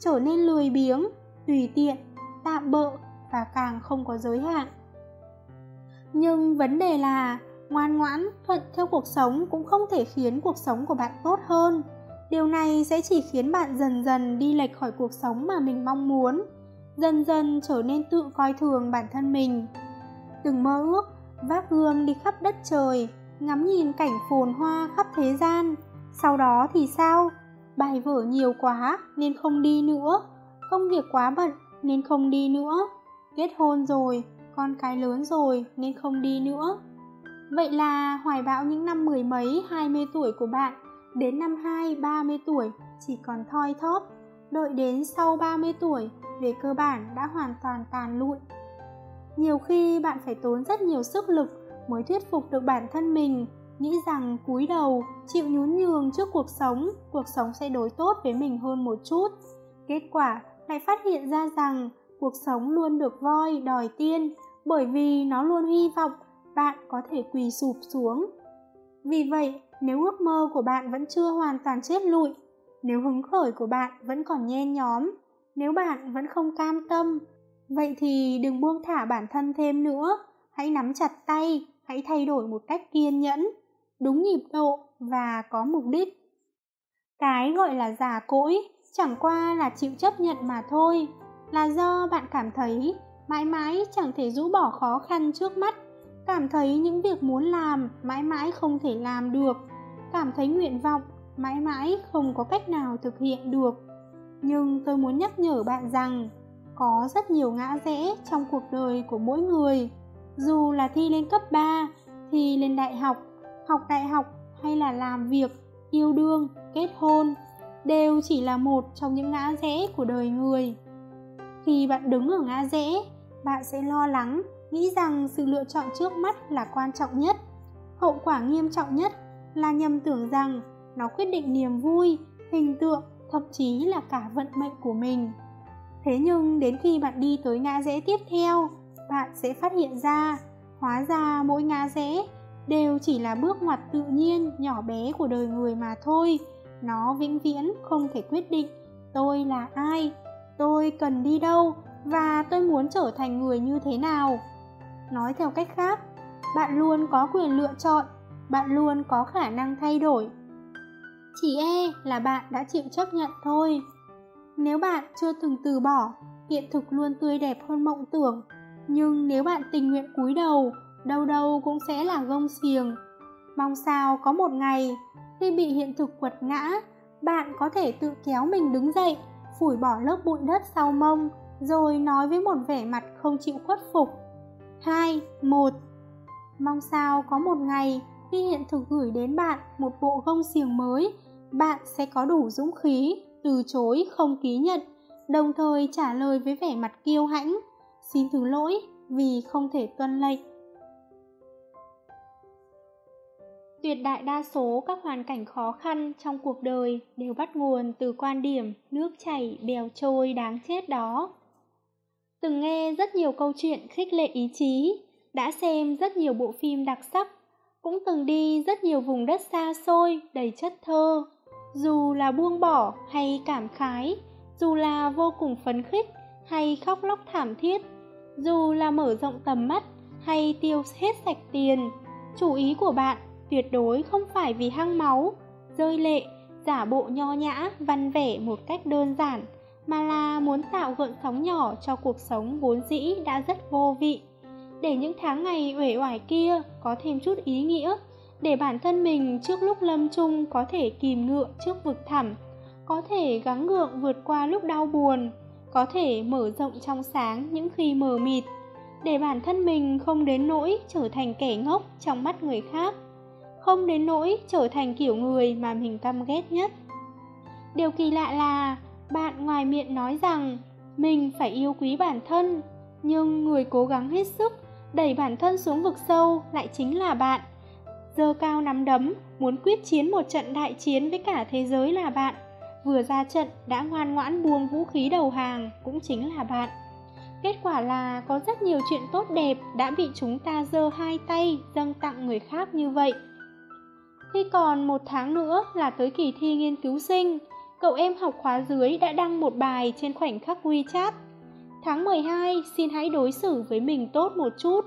Trở nên lười biếng, tùy tiện, tạm bợ và càng không có giới hạn. Nhưng vấn đề là, ngoan ngoãn thuận theo cuộc sống cũng không thể khiến cuộc sống của bạn tốt hơn. Điều này sẽ chỉ khiến bạn dần dần đi lệch khỏi cuộc sống mà mình mong muốn, dần dần trở nên tự coi thường bản thân mình. Đừng mơ ước, vác gương đi khắp đất trời, ngắm nhìn cảnh phồn hoa khắp thế gian. Sau đó thì sao? Bài vở nhiều quá nên không đi nữa. Công việc quá bận nên không đi nữa kết hôn rồi, con cái lớn rồi nên không đi nữa. Vậy là hoài bão những năm mười mấy, hai mươi tuổi của bạn, đến năm hai, ba mươi tuổi chỉ còn thoi thóp, đợi đến sau 30 tuổi về cơ bản đã hoàn toàn tàn lụi. Nhiều khi bạn phải tốn rất nhiều sức lực mới thuyết phục được bản thân mình, nghĩ rằng cúi đầu, chịu nhún nhường trước cuộc sống cuộc sống sẽ đối tốt với mình hơn một chút. Kết quả lại phát hiện ra rằng cuộc sống luôn được voi, đòi tiên, bởi vì nó luôn hy vọng bạn có thể quỳ sụp xuống. Vì vậy, nếu ước mơ của bạn vẫn chưa hoàn toàn chết lụi, nếu hứng khởi của bạn vẫn còn nhen nhóm, nếu bạn vẫn không cam tâm, vậy thì đừng buông thả bản thân thêm nữa, hãy nắm chặt tay, hãy thay đổi một cách kiên nhẫn, đúng nhịp độ và có mục đích. Cái gọi là già cỗi chẳng qua là chịu chấp nhận mà thôi là do bạn cảm thấy mãi mãi chẳng thể rũ bỏ khó khăn trước mắt cảm thấy những việc muốn làm mãi mãi không thể làm được cảm thấy nguyện vọng mãi mãi không có cách nào thực hiện được. Nhưng tôi muốn nhắc nhở bạn rằng có rất nhiều ngã rẽ trong cuộc đời của mỗi người. Dù là thi lên cấp 3, thi lên đại học, học đại học hay là làm việc, yêu đương, kết hôn đều chỉ là một trong những ngã rẽ của đời người. Khi bạn đứng ở ngã rẽ, bạn sẽ lo lắng, nghĩ rằng sự lựa chọn trước mắt là quan trọng nhất. Hậu quả nghiêm trọng nhất là nhầm tưởng rằng nó quyết định niềm vui, hình tượng, thậm chí là cả vận mệnh của mình. Thế nhưng đến khi bạn đi tới ngã rẽ tiếp theo, bạn sẽ phát hiện ra, hóa ra mỗi ngã rẽ đều chỉ là bước ngoặt tự nhiên nhỏ bé của đời người mà thôi. Nó vĩnh viễn không thể quyết định tôi là ai, tôi cần đi đâu và tôi muốn trở thành người như thế nào. Nói theo cách khác, bạn luôn có quyền lựa chọn, bạn luôn có khả năng thay đổi. Chỉ e là bạn đã chịu chấp nhận thôi. Nếu bạn chưa từng từ bỏ, hiện thực luôn tươi đẹp hơn mộng tưởng. Nhưng nếu bạn tình nguyện cúi đầu, đâu đâu cũng sẽ là gông xiềng. Mong sao có một ngày, khi bị hiện thực quật ngã, bạn có thể tự kéo mình đứng dậy, phủi bỏ lớp bụi đất sau mông, rồi nói với một vẻ mặt không chịu khuất phục. 2, 1 Mong sao có một ngày, khi hiện thực gửi đến bạn một bộ gông xiềng mới, bạn sẽ có đủ dũng khí từ chối không ký nhận, đồng thời trả lời với vẻ mặt kiêu hãnh, xin thứ lỗi vì không thể tuân lệnh. Tuyệt đại đa số các hoàn cảnh khó khăn trong cuộc đời đều bắt nguồn từ quan điểm nước chảy bèo trôi đáng chết đó. Từng nghe rất nhiều câu chuyện khích lệ ý chí, đã xem rất nhiều bộ phim đặc sắc, cũng từng đi rất nhiều vùng đất xa xôi đầy chất thơ, dù là buông bỏ hay cảm khái, dù là vô cùng phấn khích hay khóc lóc thảm thiết, dù là mở rộng tầm mắt hay tiêu hết sạch tiền, chủ ý của bạn tuyệt đối không phải vì hăng máu, rơi lệ, giả bộ nho nhã, văn vẻ một cách đơn giản, mà là muốn tạo gợn sóng nhỏ cho cuộc sống vốn dĩ đã rất vô vị. Để những tháng ngày uể oải kia có thêm chút ý nghĩa để bản thân mình trước lúc lâm chung có thể kìm ngựa trước vực thẳm, có thể gắng gượng vượt qua lúc đau buồn, có thể mở rộng trong sáng những khi mờ mịt, để bản thân mình không đến nỗi trở thành kẻ ngốc trong mắt người khác, không đến nỗi trở thành kiểu người mà mình căm ghét nhất. Điều kỳ lạ là bạn ngoài miệng nói rằng mình phải yêu quý bản thân, nhưng người cố gắng hết sức đẩy bản thân xuống vực sâu lại chính là bạn giơ cao nắm đấm, muốn quyết chiến một trận đại chiến với cả thế giới là bạn. Vừa ra trận đã ngoan ngoãn buông vũ khí đầu hàng cũng chính là bạn. Kết quả là có rất nhiều chuyện tốt đẹp đã bị chúng ta giơ hai tay dâng tặng người khác như vậy. Khi còn một tháng nữa là tới kỳ thi nghiên cứu sinh, cậu em học khóa dưới đã đăng một bài trên khoảnh khắc WeChat. Tháng 12, xin hãy đối xử với mình tốt một chút.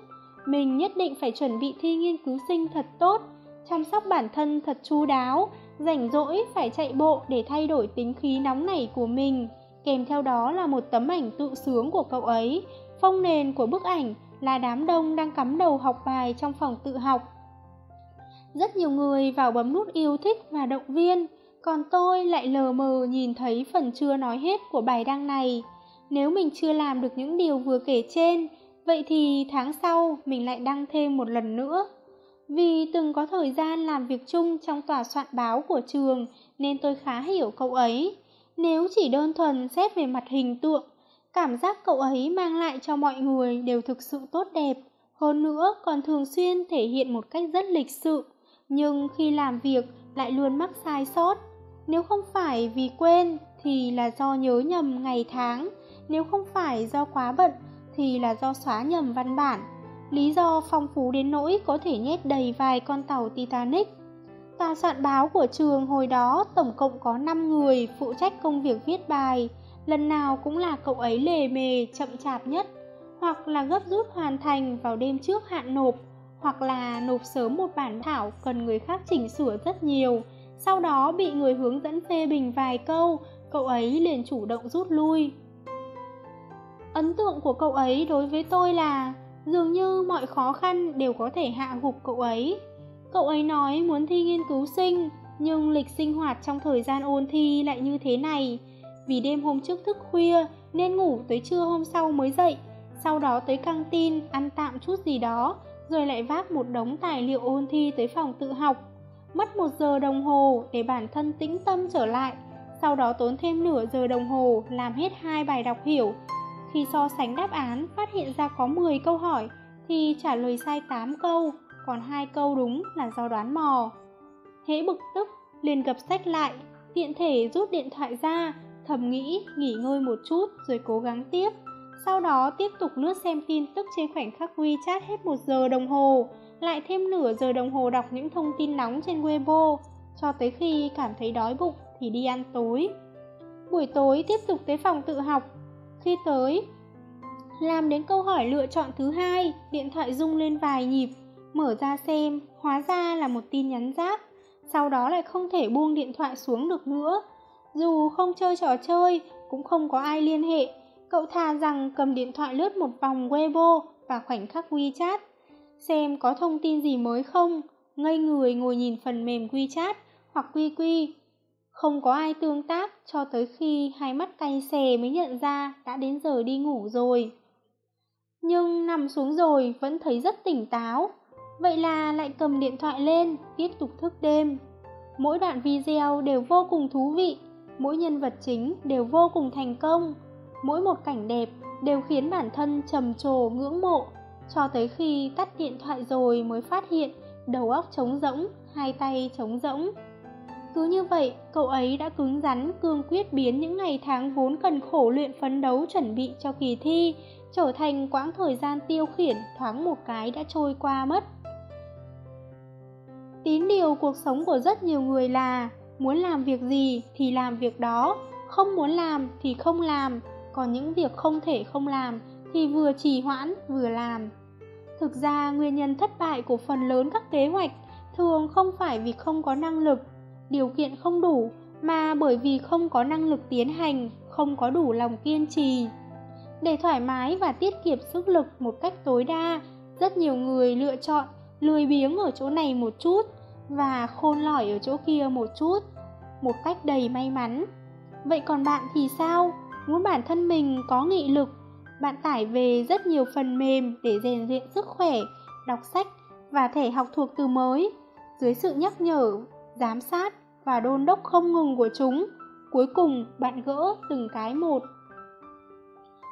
Mình nhất định phải chuẩn bị thi nghiên cứu sinh thật tốt, chăm sóc bản thân thật chu đáo, rảnh rỗi phải chạy bộ để thay đổi tính khí nóng nảy của mình. Kèm theo đó là một tấm ảnh tự sướng của cậu ấy, phong nền của bức ảnh là đám đông đang cắm đầu học bài trong phòng tự học. Rất nhiều người vào bấm nút yêu thích và động viên, còn tôi lại lờ mờ nhìn thấy phần chưa nói hết của bài đăng này. Nếu mình chưa làm được những điều vừa kể trên, Vậy thì tháng sau mình lại đăng thêm một lần nữa. Vì từng có thời gian làm việc chung trong tòa soạn báo của trường nên tôi khá hiểu cậu ấy. Nếu chỉ đơn thuần xét về mặt hình tượng, cảm giác cậu ấy mang lại cho mọi người đều thực sự tốt đẹp. Hơn nữa còn thường xuyên thể hiện một cách rất lịch sự, nhưng khi làm việc lại luôn mắc sai sót. Nếu không phải vì quên thì là do nhớ nhầm ngày tháng, nếu không phải do quá bận thì là do xóa nhầm văn bản. Lý do phong phú đến nỗi có thể nhét đầy vài con tàu Titanic. Tòa soạn báo của trường hồi đó tổng cộng có 5 người phụ trách công việc viết bài. Lần nào cũng là cậu ấy lề mề, chậm chạp nhất, hoặc là gấp rút hoàn thành vào đêm trước hạn nộp, hoặc là nộp sớm một bản thảo cần người khác chỉnh sửa rất nhiều. Sau đó bị người hướng dẫn phê bình vài câu, cậu ấy liền chủ động rút lui. Ấn tượng của cậu ấy đối với tôi là dường như mọi khó khăn đều có thể hạ gục cậu ấy. Cậu ấy nói muốn thi nghiên cứu sinh, nhưng lịch sinh hoạt trong thời gian ôn thi lại như thế này. Vì đêm hôm trước thức khuya nên ngủ tới trưa hôm sau mới dậy, sau đó tới căng tin ăn tạm chút gì đó, rồi lại vác một đống tài liệu ôn thi tới phòng tự học. Mất một giờ đồng hồ để bản thân tĩnh tâm trở lại, sau đó tốn thêm nửa giờ đồng hồ làm hết hai bài đọc hiểu. Khi so sánh đáp án phát hiện ra có 10 câu hỏi thì trả lời sai 8 câu, còn hai câu đúng là do đoán mò. Hễ bực tức, liền gập sách lại, tiện thể rút điện thoại ra, thầm nghĩ, nghỉ ngơi một chút rồi cố gắng tiếp. Sau đó tiếp tục lướt xem tin tức trên khoảnh khắc WeChat hết một giờ đồng hồ, lại thêm nửa giờ đồng hồ đọc những thông tin nóng trên Weibo, cho tới khi cảm thấy đói bụng thì đi ăn tối. Buổi tối tiếp tục tới phòng tự học. Khi tới, làm đến câu hỏi lựa chọn thứ hai, điện thoại rung lên vài nhịp, mở ra xem, hóa ra là một tin nhắn rác. Sau đó lại không thể buông điện thoại xuống được nữa. Dù không chơi trò chơi, cũng không có ai liên hệ, cậu thà rằng cầm điện thoại lướt một vòng Weibo và khoảnh khắc WeChat, xem có thông tin gì mới không, ngây người ngồi nhìn phần mềm WeChat hoặc QQ. Không có ai tương tác cho tới khi hai mắt cay xè mới nhận ra đã đến giờ đi ngủ rồi. Nhưng nằm xuống rồi vẫn thấy rất tỉnh táo, vậy là lại cầm điện thoại lên, tiếp tục thức đêm. Mỗi đoạn video đều vô cùng thú vị, mỗi nhân vật chính đều vô cùng thành công, mỗi một cảnh đẹp đều khiến bản thân trầm trồ ngưỡng mộ, cho tới khi tắt điện thoại rồi mới phát hiện đầu óc trống rỗng, hai tay trống rỗng. Cứ như vậy, cậu ấy đã cứng rắn, cương quyết biến những ngày tháng vốn cần khổ luyện phấn đấu chuẩn bị cho kỳ thi, trở thành quãng thời gian tiêu khiển thoáng một cái đã trôi qua mất. Tín điều cuộc sống của rất nhiều người là muốn làm việc gì thì làm việc đó, không muốn làm thì không làm, còn những việc không thể không làm thì vừa trì hoãn vừa làm. Thực ra nguyên nhân thất bại của phần lớn các kế hoạch thường không phải vì không có năng lực, điều kiện không đủ mà bởi vì không có năng lực tiến hành, không có đủ lòng kiên trì. Để thoải mái và tiết kiệm sức lực một cách tối đa, rất nhiều người lựa chọn lười biếng ở chỗ này một chút và khôn lỏi ở chỗ kia một chút, một cách đầy may mắn. Vậy còn bạn thì sao? Muốn bản thân mình có nghị lực, bạn tải về rất nhiều phần mềm để rèn luyện sức khỏe, đọc sách và thể học thuộc từ mới. Dưới sự nhắc nhở, giám sát và đôn đốc không ngừng của chúng, cuối cùng bạn gỡ từng cái một.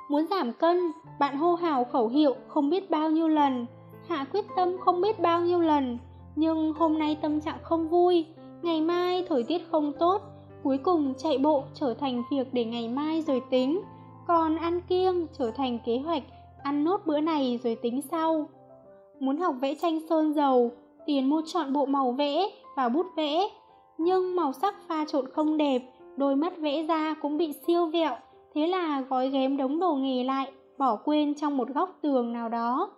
Muốn giảm cân, bạn hô hào khẩu hiệu không biết bao nhiêu lần, hạ quyết tâm không biết bao nhiêu lần, nhưng hôm nay tâm trạng không vui, ngày mai thời tiết không tốt, cuối cùng chạy bộ trở thành việc để ngày mai rồi tính, còn ăn kiêng trở thành kế hoạch ăn nốt bữa này rồi tính sau. Muốn học vẽ tranh sơn dầu, tiền mua chọn bộ màu vẽ và bút vẽ, nhưng màu sắc pha trộn không đẹp, đôi mắt vẽ ra cũng bị siêu vẹo, thế là gói ghém đống đồ nghề lại, bỏ quên trong một góc tường nào đó.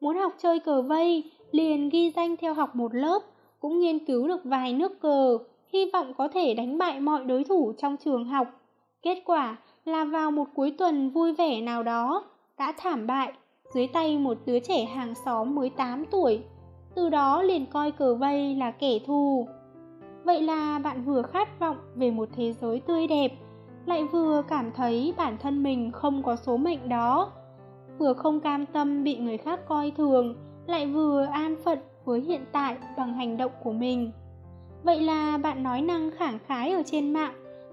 Muốn học chơi cờ vây, liền ghi danh theo học một lớp, cũng nghiên cứu được vài nước cờ, hy vọng có thể đánh bại mọi đối thủ trong trường học. Kết quả là vào một cuối tuần vui vẻ nào đó, đã thảm bại dưới tay một đứa trẻ hàng xóm mới 8 tuổi. Từ đó liền coi cờ vây là kẻ thù. Vậy là bạn vừa khát vọng về một thế giới tươi đẹp, lại vừa cảm thấy bản thân mình không có số mệnh đó. Vừa không cam tâm bị người khác coi thường, lại vừa an phận với hiện tại bằng hành động của mình. Vậy là bạn nói năng khẳng khái ở trên mạng,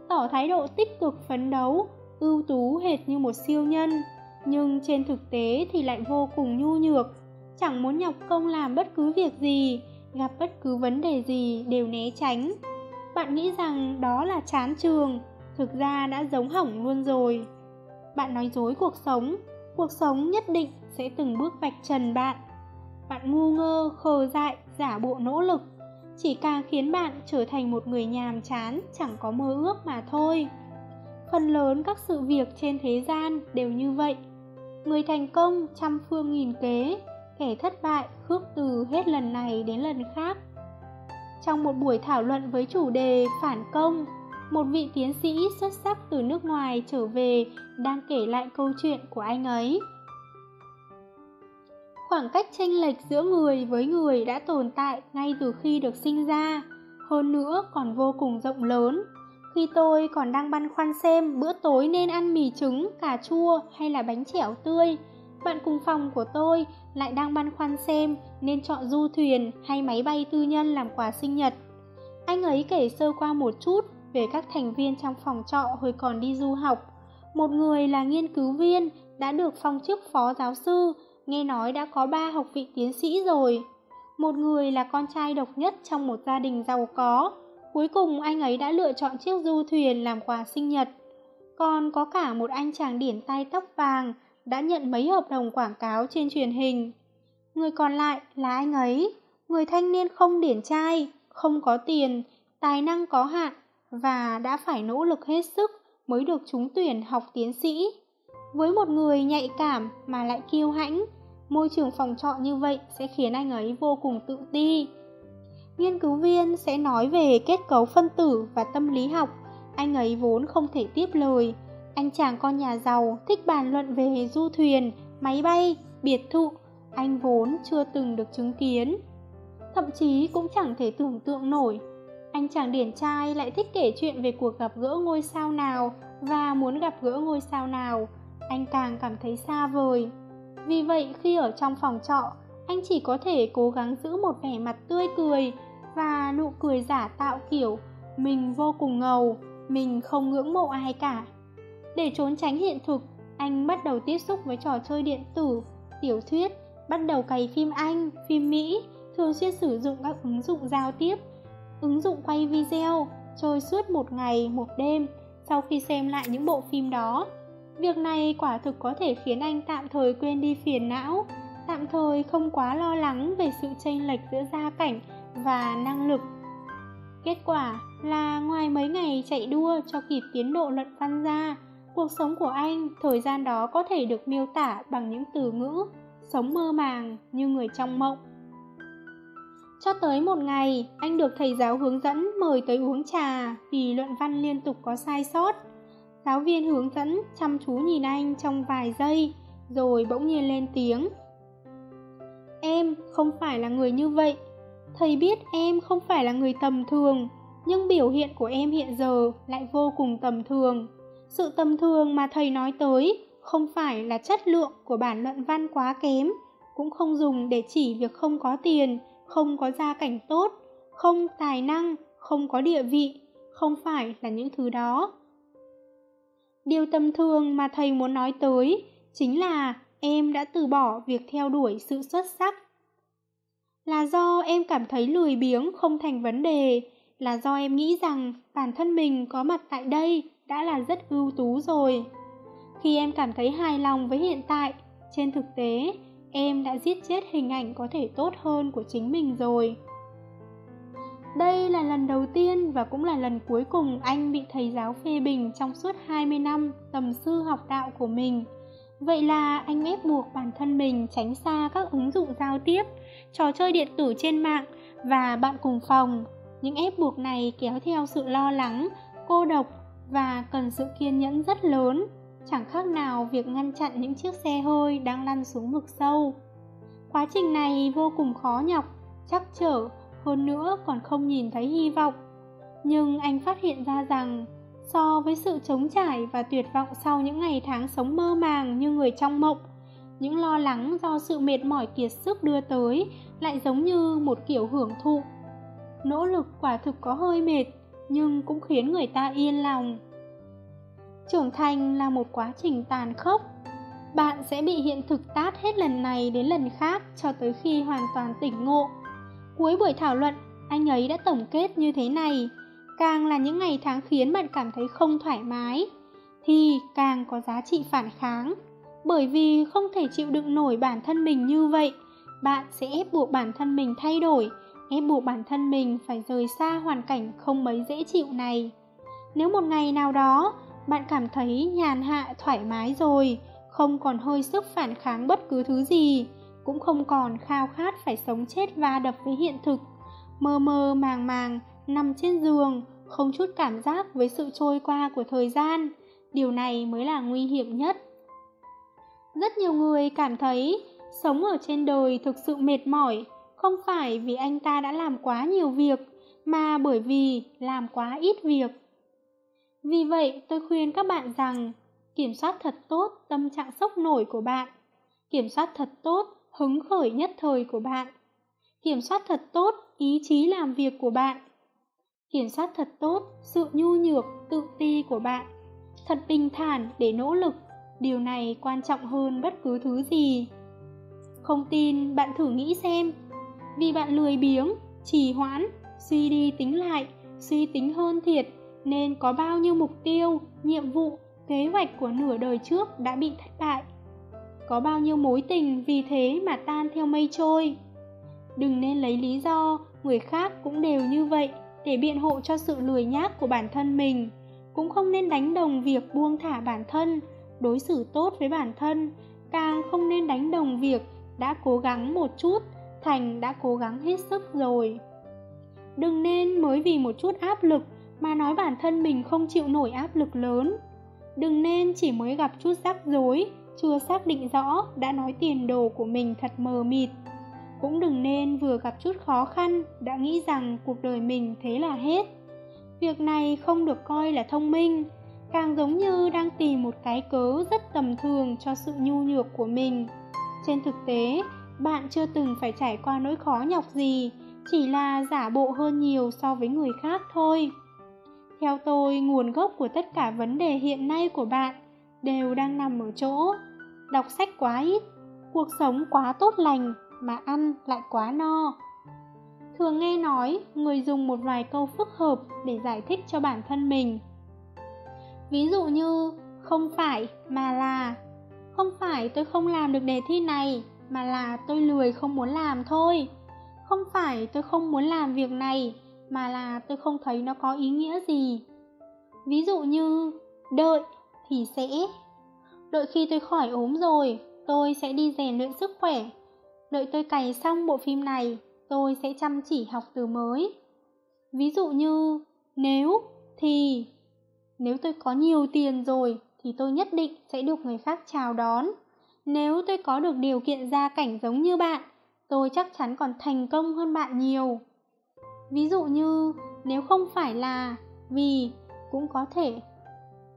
tỏ thái độ tích cực phấn đấu, ưu tú hệt như một siêu nhân, nhưng trên thực tế thì lại vô cùng nhu nhược, chẳng muốn nhọc công làm bất cứ việc gì, gặp bất cứ vấn đề gì đều né tránh. Bạn nghĩ rằng đó là chán trường, thực ra đã giống hỏng luôn rồi. Bạn nói dối cuộc sống, cuộc sống nhất định sẽ từng bước vạch trần bạn. Bạn ngu ngơ, khờ dại, giả bộ nỗ lực, chỉ càng khiến bạn trở thành một người nhàm chán, chẳng có mơ ước mà thôi. Phần lớn các sự việc trên thế gian đều như vậy. Người thành công trăm phương nghìn kế, kẻ thất bại khước từ hết lần này đến lần khác. Trong một buổi thảo luận với chủ đề phản công, một vị tiến sĩ xuất sắc từ nước ngoài trở về đang kể lại câu chuyện của anh ấy. Khoảng cách chênh lệch giữa người với người đã tồn tại ngay từ khi được sinh ra, hơn nữa còn vô cùng rộng lớn. Khi tôi còn đang băn khoăn xem bữa tối nên ăn mì trứng, cà chua hay là bánh chẻo tươi, bạn cùng phòng của tôi lại đang băn khoăn xem nên chọn du thuyền hay máy bay tư nhân làm quà sinh nhật. Anh ấy kể sơ qua một chút về các thành viên trong phòng trọ hồi còn đi du học. Một người là nghiên cứu viên, đã được phong chức phó giáo sư, nghe nói đã có ba học vị tiến sĩ rồi. Một người là con trai độc nhất trong một gia đình giàu có. Cuối cùng anh ấy đã lựa chọn chiếc du thuyền làm quà sinh nhật. Còn có cả một anh chàng điển tay tóc vàng đã nhận mấy hợp đồng quảng cáo trên truyền hình. Người còn lại là anh ấy, người thanh niên không điển trai, không có tiền, tài năng có hạn và đã phải nỗ lực hết sức mới được trúng tuyển học tiến sĩ. Với một người nhạy cảm mà lại kiêu hãnh, môi trường phòng trọ như vậy sẽ khiến anh ấy vô cùng tự ti. Nghiên cứu viên sẽ nói về kết cấu phân tử và tâm lý học, anh ấy vốn không thể tiếp lời. Anh chàng con nhà giàu thích bàn luận về du thuyền, máy bay, biệt thự, anh vốn chưa từng được chứng kiến. Thậm chí cũng chẳng thể tưởng tượng nổi anh chàng điển trai lại thích kể chuyện về cuộc gặp gỡ ngôi sao nào và muốn gặp gỡ ngôi sao nào. Anh càng cảm thấy xa vời. Vì vậy khi ở trong phòng trọ, anh chỉ có thể cố gắng giữ một vẻ mặt tươi cười và nụ cười giả tạo kiểu mình vô cùng ngầu, mình không ngưỡng mộ ai cả. Để trốn tránh hiện thực, anh bắt đầu tiếp xúc với trò chơi điện tử, tiểu thuyết, bắt đầu cày phim Anh, phim Mỹ, thường xuyên sử dụng các ứng dụng giao tiếp ứng dụng quay video, chơi suốt một ngày, một đêm sau khi xem lại những bộ phim đó. Việc này quả thực có thể khiến anh tạm thời quên đi phiền não, tạm thời không quá lo lắng về sự chênh lệch giữa gia cảnh và năng lực. Kết quả là ngoài mấy ngày chạy đua cho kịp tiến độ luận văn ra, cuộc sống của anh thời gian đó có thể được miêu tả bằng những từ ngữ sống mơ màng như người trong mộng. Cho tới một ngày, anh được thầy giáo hướng dẫn mời tới uống trà vì luận văn liên tục có sai sót. Giáo viên hướng dẫn chăm chú nhìn anh trong vài giây, rồi bỗng nhiên lên tiếng. Em không phải là người như vậy. Thầy biết em không phải là người tầm thường, nhưng biểu hiện của em hiện giờ lại vô cùng tầm thường. Sự tầm thường mà thầy nói tới không phải là chất lượng của bản luận văn quá kém, cũng không dùng để chỉ việc không có tiền, không có gia cảnh tốt, không tài năng, không có địa vị, không phải là những thứ đó. Điều tâm thường mà thầy muốn nói tới chính là em đã từ bỏ việc theo đuổi sự xuất sắc. Là do em cảm thấy lười biếng không thành vấn đề, là do em nghĩ rằng bản thân mình có mặt tại đây đã là rất ưu tú rồi. Khi em cảm thấy hài lòng với hiện tại, trên thực tế, em đã giết chết hình ảnh có thể tốt hơn của chính mình rồi. Đây là lần đầu tiên và cũng là lần cuối cùng anh bị thầy giáo phê bình trong suốt 20 năm tầm sư học đạo của mình. Vậy là anh ép buộc bản thân mình tránh xa các ứng dụng giao tiếp, trò chơi điện tử trên mạng và bạn cùng phòng. Những ép buộc này kéo theo sự lo lắng, cô độc và cần sự kiên nhẫn rất lớn chẳng khác nào việc ngăn chặn những chiếc xe hơi đang lăn xuống vực sâu. Quá trình này vô cùng khó nhọc, chắc trở, hơn nữa còn không nhìn thấy hy vọng. Nhưng anh phát hiện ra rằng, so với sự chống trải và tuyệt vọng sau những ngày tháng sống mơ màng như người trong mộng, những lo lắng do sự mệt mỏi kiệt sức đưa tới lại giống như một kiểu hưởng thụ. Nỗ lực quả thực có hơi mệt, nhưng cũng khiến người ta yên lòng. Trưởng thành là một quá trình tàn khốc. Bạn sẽ bị hiện thực tát hết lần này đến lần khác cho tới khi hoàn toàn tỉnh ngộ. Cuối buổi thảo luận, anh ấy đã tổng kết như thế này. Càng là những ngày tháng khiến bạn cảm thấy không thoải mái, thì càng có giá trị phản kháng. Bởi vì không thể chịu đựng nổi bản thân mình như vậy, bạn sẽ ép buộc bản thân mình thay đổi, ép buộc bản thân mình phải rời xa hoàn cảnh không mấy dễ chịu này. Nếu một ngày nào đó bạn cảm thấy nhàn hạ thoải mái rồi, không còn hơi sức phản kháng bất cứ thứ gì, cũng không còn khao khát phải sống chết va đập với hiện thực, mơ mơ màng màng, nằm trên giường, không chút cảm giác với sự trôi qua của thời gian, điều này mới là nguy hiểm nhất. Rất nhiều người cảm thấy sống ở trên đời thực sự mệt mỏi, không phải vì anh ta đã làm quá nhiều việc, mà bởi vì làm quá ít việc. Vì vậy, tôi khuyên các bạn rằng, kiểm soát thật tốt tâm trạng sốc nổi của bạn, kiểm soát thật tốt hứng khởi nhất thời của bạn, kiểm soát thật tốt ý chí làm việc của bạn, kiểm soát thật tốt sự nhu nhược, tự ti của bạn, thật bình thản để nỗ lực, điều này quan trọng hơn bất cứ thứ gì. Không tin, bạn thử nghĩ xem, vì bạn lười biếng, trì hoãn, suy đi tính lại, suy tính hơn thiệt, nên có bao nhiêu mục tiêu, nhiệm vụ, kế hoạch của nửa đời trước đã bị thất bại. Có bao nhiêu mối tình vì thế mà tan theo mây trôi. Đừng nên lấy lý do người khác cũng đều như vậy để biện hộ cho sự lười nhác của bản thân mình. Cũng không nên đánh đồng việc buông thả bản thân, đối xử tốt với bản thân, càng không nên đánh đồng việc đã cố gắng một chút thành đã cố gắng hết sức rồi. Đừng nên mới vì một chút áp lực mà nói bản thân mình không chịu nổi áp lực lớn. Đừng nên chỉ mới gặp chút rắc rối, chưa xác định rõ đã nói tiền đồ của mình thật mờ mịt. Cũng đừng nên vừa gặp chút khó khăn đã nghĩ rằng cuộc đời mình thế là hết. Việc này không được coi là thông minh, càng giống như đang tìm một cái cớ rất tầm thường cho sự nhu nhược của mình. Trên thực tế, bạn chưa từng phải trải qua nỗi khó nhọc gì, chỉ là giả bộ hơn nhiều so với người khác thôi. Theo tôi, nguồn gốc của tất cả vấn đề hiện nay của bạn đều đang nằm ở chỗ đọc sách quá ít, cuộc sống quá tốt lành mà ăn lại quá no. Thường nghe nói người dùng một vài câu phức hợp để giải thích cho bản thân mình. Ví dụ như không phải mà là không phải tôi không làm được đề thi này mà là tôi lười không muốn làm thôi. Không phải tôi không muốn làm việc này mà là tôi không thấy nó có ý nghĩa gì. Ví dụ như đợi thì sẽ đợi khi tôi khỏi ốm rồi, tôi sẽ đi rèn luyện sức khỏe. Đợi tôi cày xong bộ phim này, tôi sẽ chăm chỉ học từ mới. Ví dụ như nếu thì nếu tôi có nhiều tiền rồi thì tôi nhất định sẽ được người khác chào đón. Nếu tôi có được điều kiện gia cảnh giống như bạn, tôi chắc chắn còn thành công hơn bạn nhiều. Ví dụ như nếu không phải là vì cũng có thể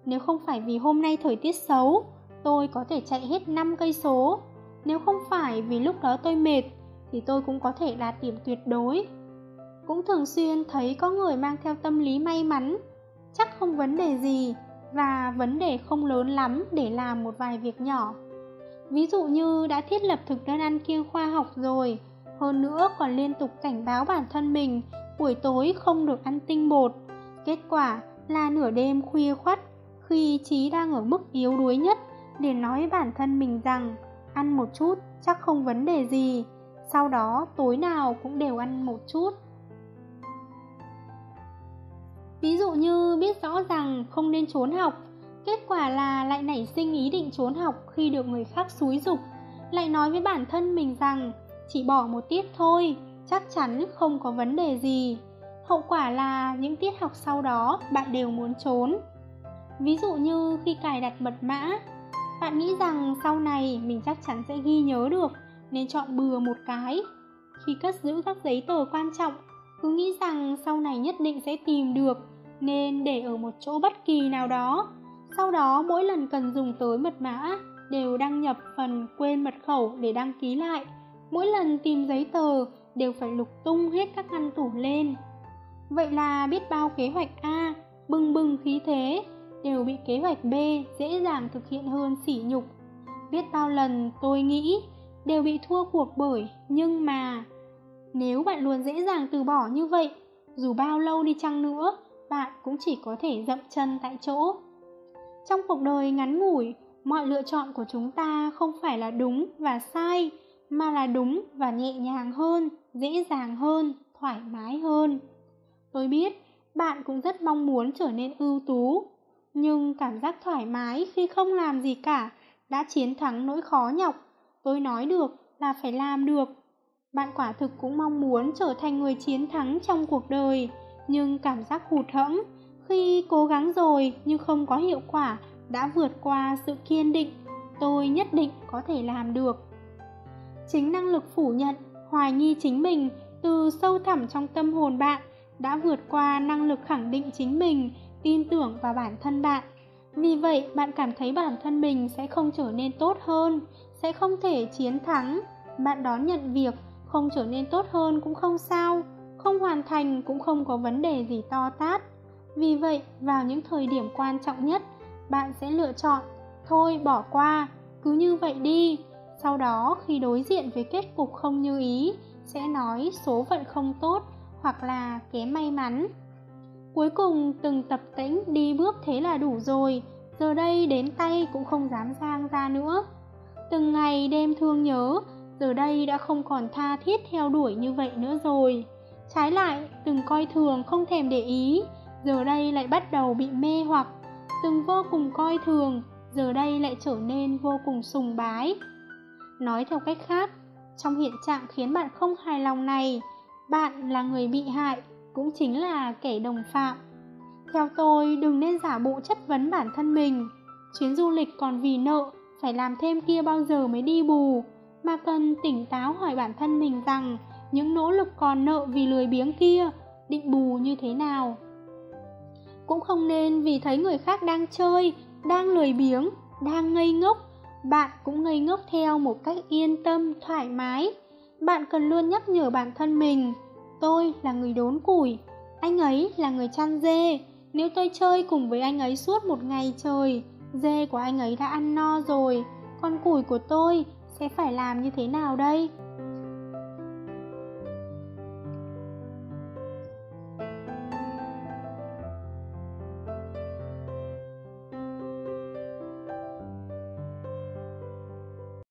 nếu không phải vì hôm nay thời tiết xấu, tôi có thể chạy hết 5 cây số. Nếu không phải vì lúc đó tôi mệt thì tôi cũng có thể đạt điểm tuyệt đối. Cũng thường xuyên thấy có người mang theo tâm lý may mắn, chắc không vấn đề gì và vấn đề không lớn lắm để làm một vài việc nhỏ. Ví dụ như đã thiết lập thực đơn ăn kiêng khoa học rồi, hơn nữa còn liên tục cảnh báo bản thân mình buổi tối không được ăn tinh bột. Kết quả là nửa đêm khuya khoắt, khi trí đang ở mức yếu đuối nhất, để nói bản thân mình rằng ăn một chút chắc không vấn đề gì, sau đó tối nào cũng đều ăn một chút. Ví dụ như biết rõ rằng không nên trốn học, kết quả là lại nảy sinh ý định trốn học khi được người khác xúi dục, lại nói với bản thân mình rằng chỉ bỏ một tiết thôi, chắc chắn không có vấn đề gì. Hậu quả là những tiết học sau đó bạn đều muốn trốn. Ví dụ như khi cài đặt mật mã, bạn nghĩ rằng sau này mình chắc chắn sẽ ghi nhớ được nên chọn bừa một cái. Khi cất giữ các giấy tờ quan trọng, cứ nghĩ rằng sau này nhất định sẽ tìm được nên để ở một chỗ bất kỳ nào đó. Sau đó mỗi lần cần dùng tới mật mã đều đăng nhập phần quên mật khẩu để đăng ký lại. Mỗi lần tìm giấy tờ đều phải lục tung hết các ngăn tủ lên. Vậy là biết bao kế hoạch A bừng bừng khí thế đều bị kế hoạch B dễ dàng thực hiện hơn sỉ nhục. Biết bao lần tôi nghĩ đều bị thua cuộc bởi nhưng mà nếu bạn luôn dễ dàng từ bỏ như vậy, dù bao lâu đi chăng nữa, bạn cũng chỉ có thể dậm chân tại chỗ. Trong cuộc đời ngắn ngủi, mọi lựa chọn của chúng ta không phải là đúng và sai, mà là đúng và nhẹ nhàng hơn, dễ dàng hơn, thoải mái hơn. Tôi biết bạn cũng rất mong muốn trở nên ưu tú, nhưng cảm giác thoải mái khi không làm gì cả đã chiến thắng nỗi khó nhọc. Tôi nói được là phải làm được. Bạn quả thực cũng mong muốn trở thành người chiến thắng trong cuộc đời, nhưng cảm giác hụt hẫng khi cố gắng rồi nhưng không có hiệu quả đã vượt qua sự kiên định. Tôi nhất định có thể làm được. chính năng lực phủ nhận hoài nghi chính mình từ sâu thẳm trong tâm hồn bạn đã vượt qua năng lực khẳng định chính mình tin tưởng vào bản thân bạn. Vì vậy, bạn cảm thấy bản thân mình sẽ không trở nên tốt hơn, sẽ không thể chiến thắng. Bạn đón nhận việc không trở nên tốt hơn cũng không sao, không hoàn thành cũng không có vấn đề gì to tát. Vì vậy, vào những thời điểm quan trọng nhất, bạn sẽ lựa chọn, thôi, bỏ qua, cứ như vậy đi. Sau đó, khi đối diện với kết cục không như ý, sẽ nói số phận không tốt hoặc là kém may mắn cuối cùng từng tập tĩnh đi bước thế là đủ rồi. Giờ đây đến tay cũng không dám giang ra nữa. Từng ngày đêm thương nhớ, giờ đây đã không còn tha thiết theo đuổi như vậy nữa rồi. Trái lại, từng coi thường không thèm để ý, giờ đây lại bắt đầu bị mê hoặc. Từng vô cùng coi thường, giờ đây lại trở nên vô cùng sùng bái. Nói theo cách khác, trong hiện trạng khiến bạn không hài lòng này, bạn là người bị hại cũng chính là kẻ đồng phạm. Theo tôi, đừng nên giả bộ chất vấn bản thân mình. Chuyến du lịch còn vì nợ, phải làm thêm kia bao giờ mới đi bù? Mà cần tỉnh táo hỏi bản thân mình rằng, những nỗ lực còn nợ vì lười biếng kia, định bù như thế nào? Cũng không nên vì thấy người khác đang chơi, đang lười biếng, đang ngây ngốc. Bạn cũng ngây ngốc theo một cách yên tâm, thoải mái. Bạn cần luôn nhắc nhở bản thân mình tôi là người đốn củi, anh ấy là người chăn dê. Nếu tôi chơi cùng với anh ấy suốt một ngày trời, dê của anh ấy đã ăn no rồi. Con củi của tôi sẽ phải làm như thế nào đây?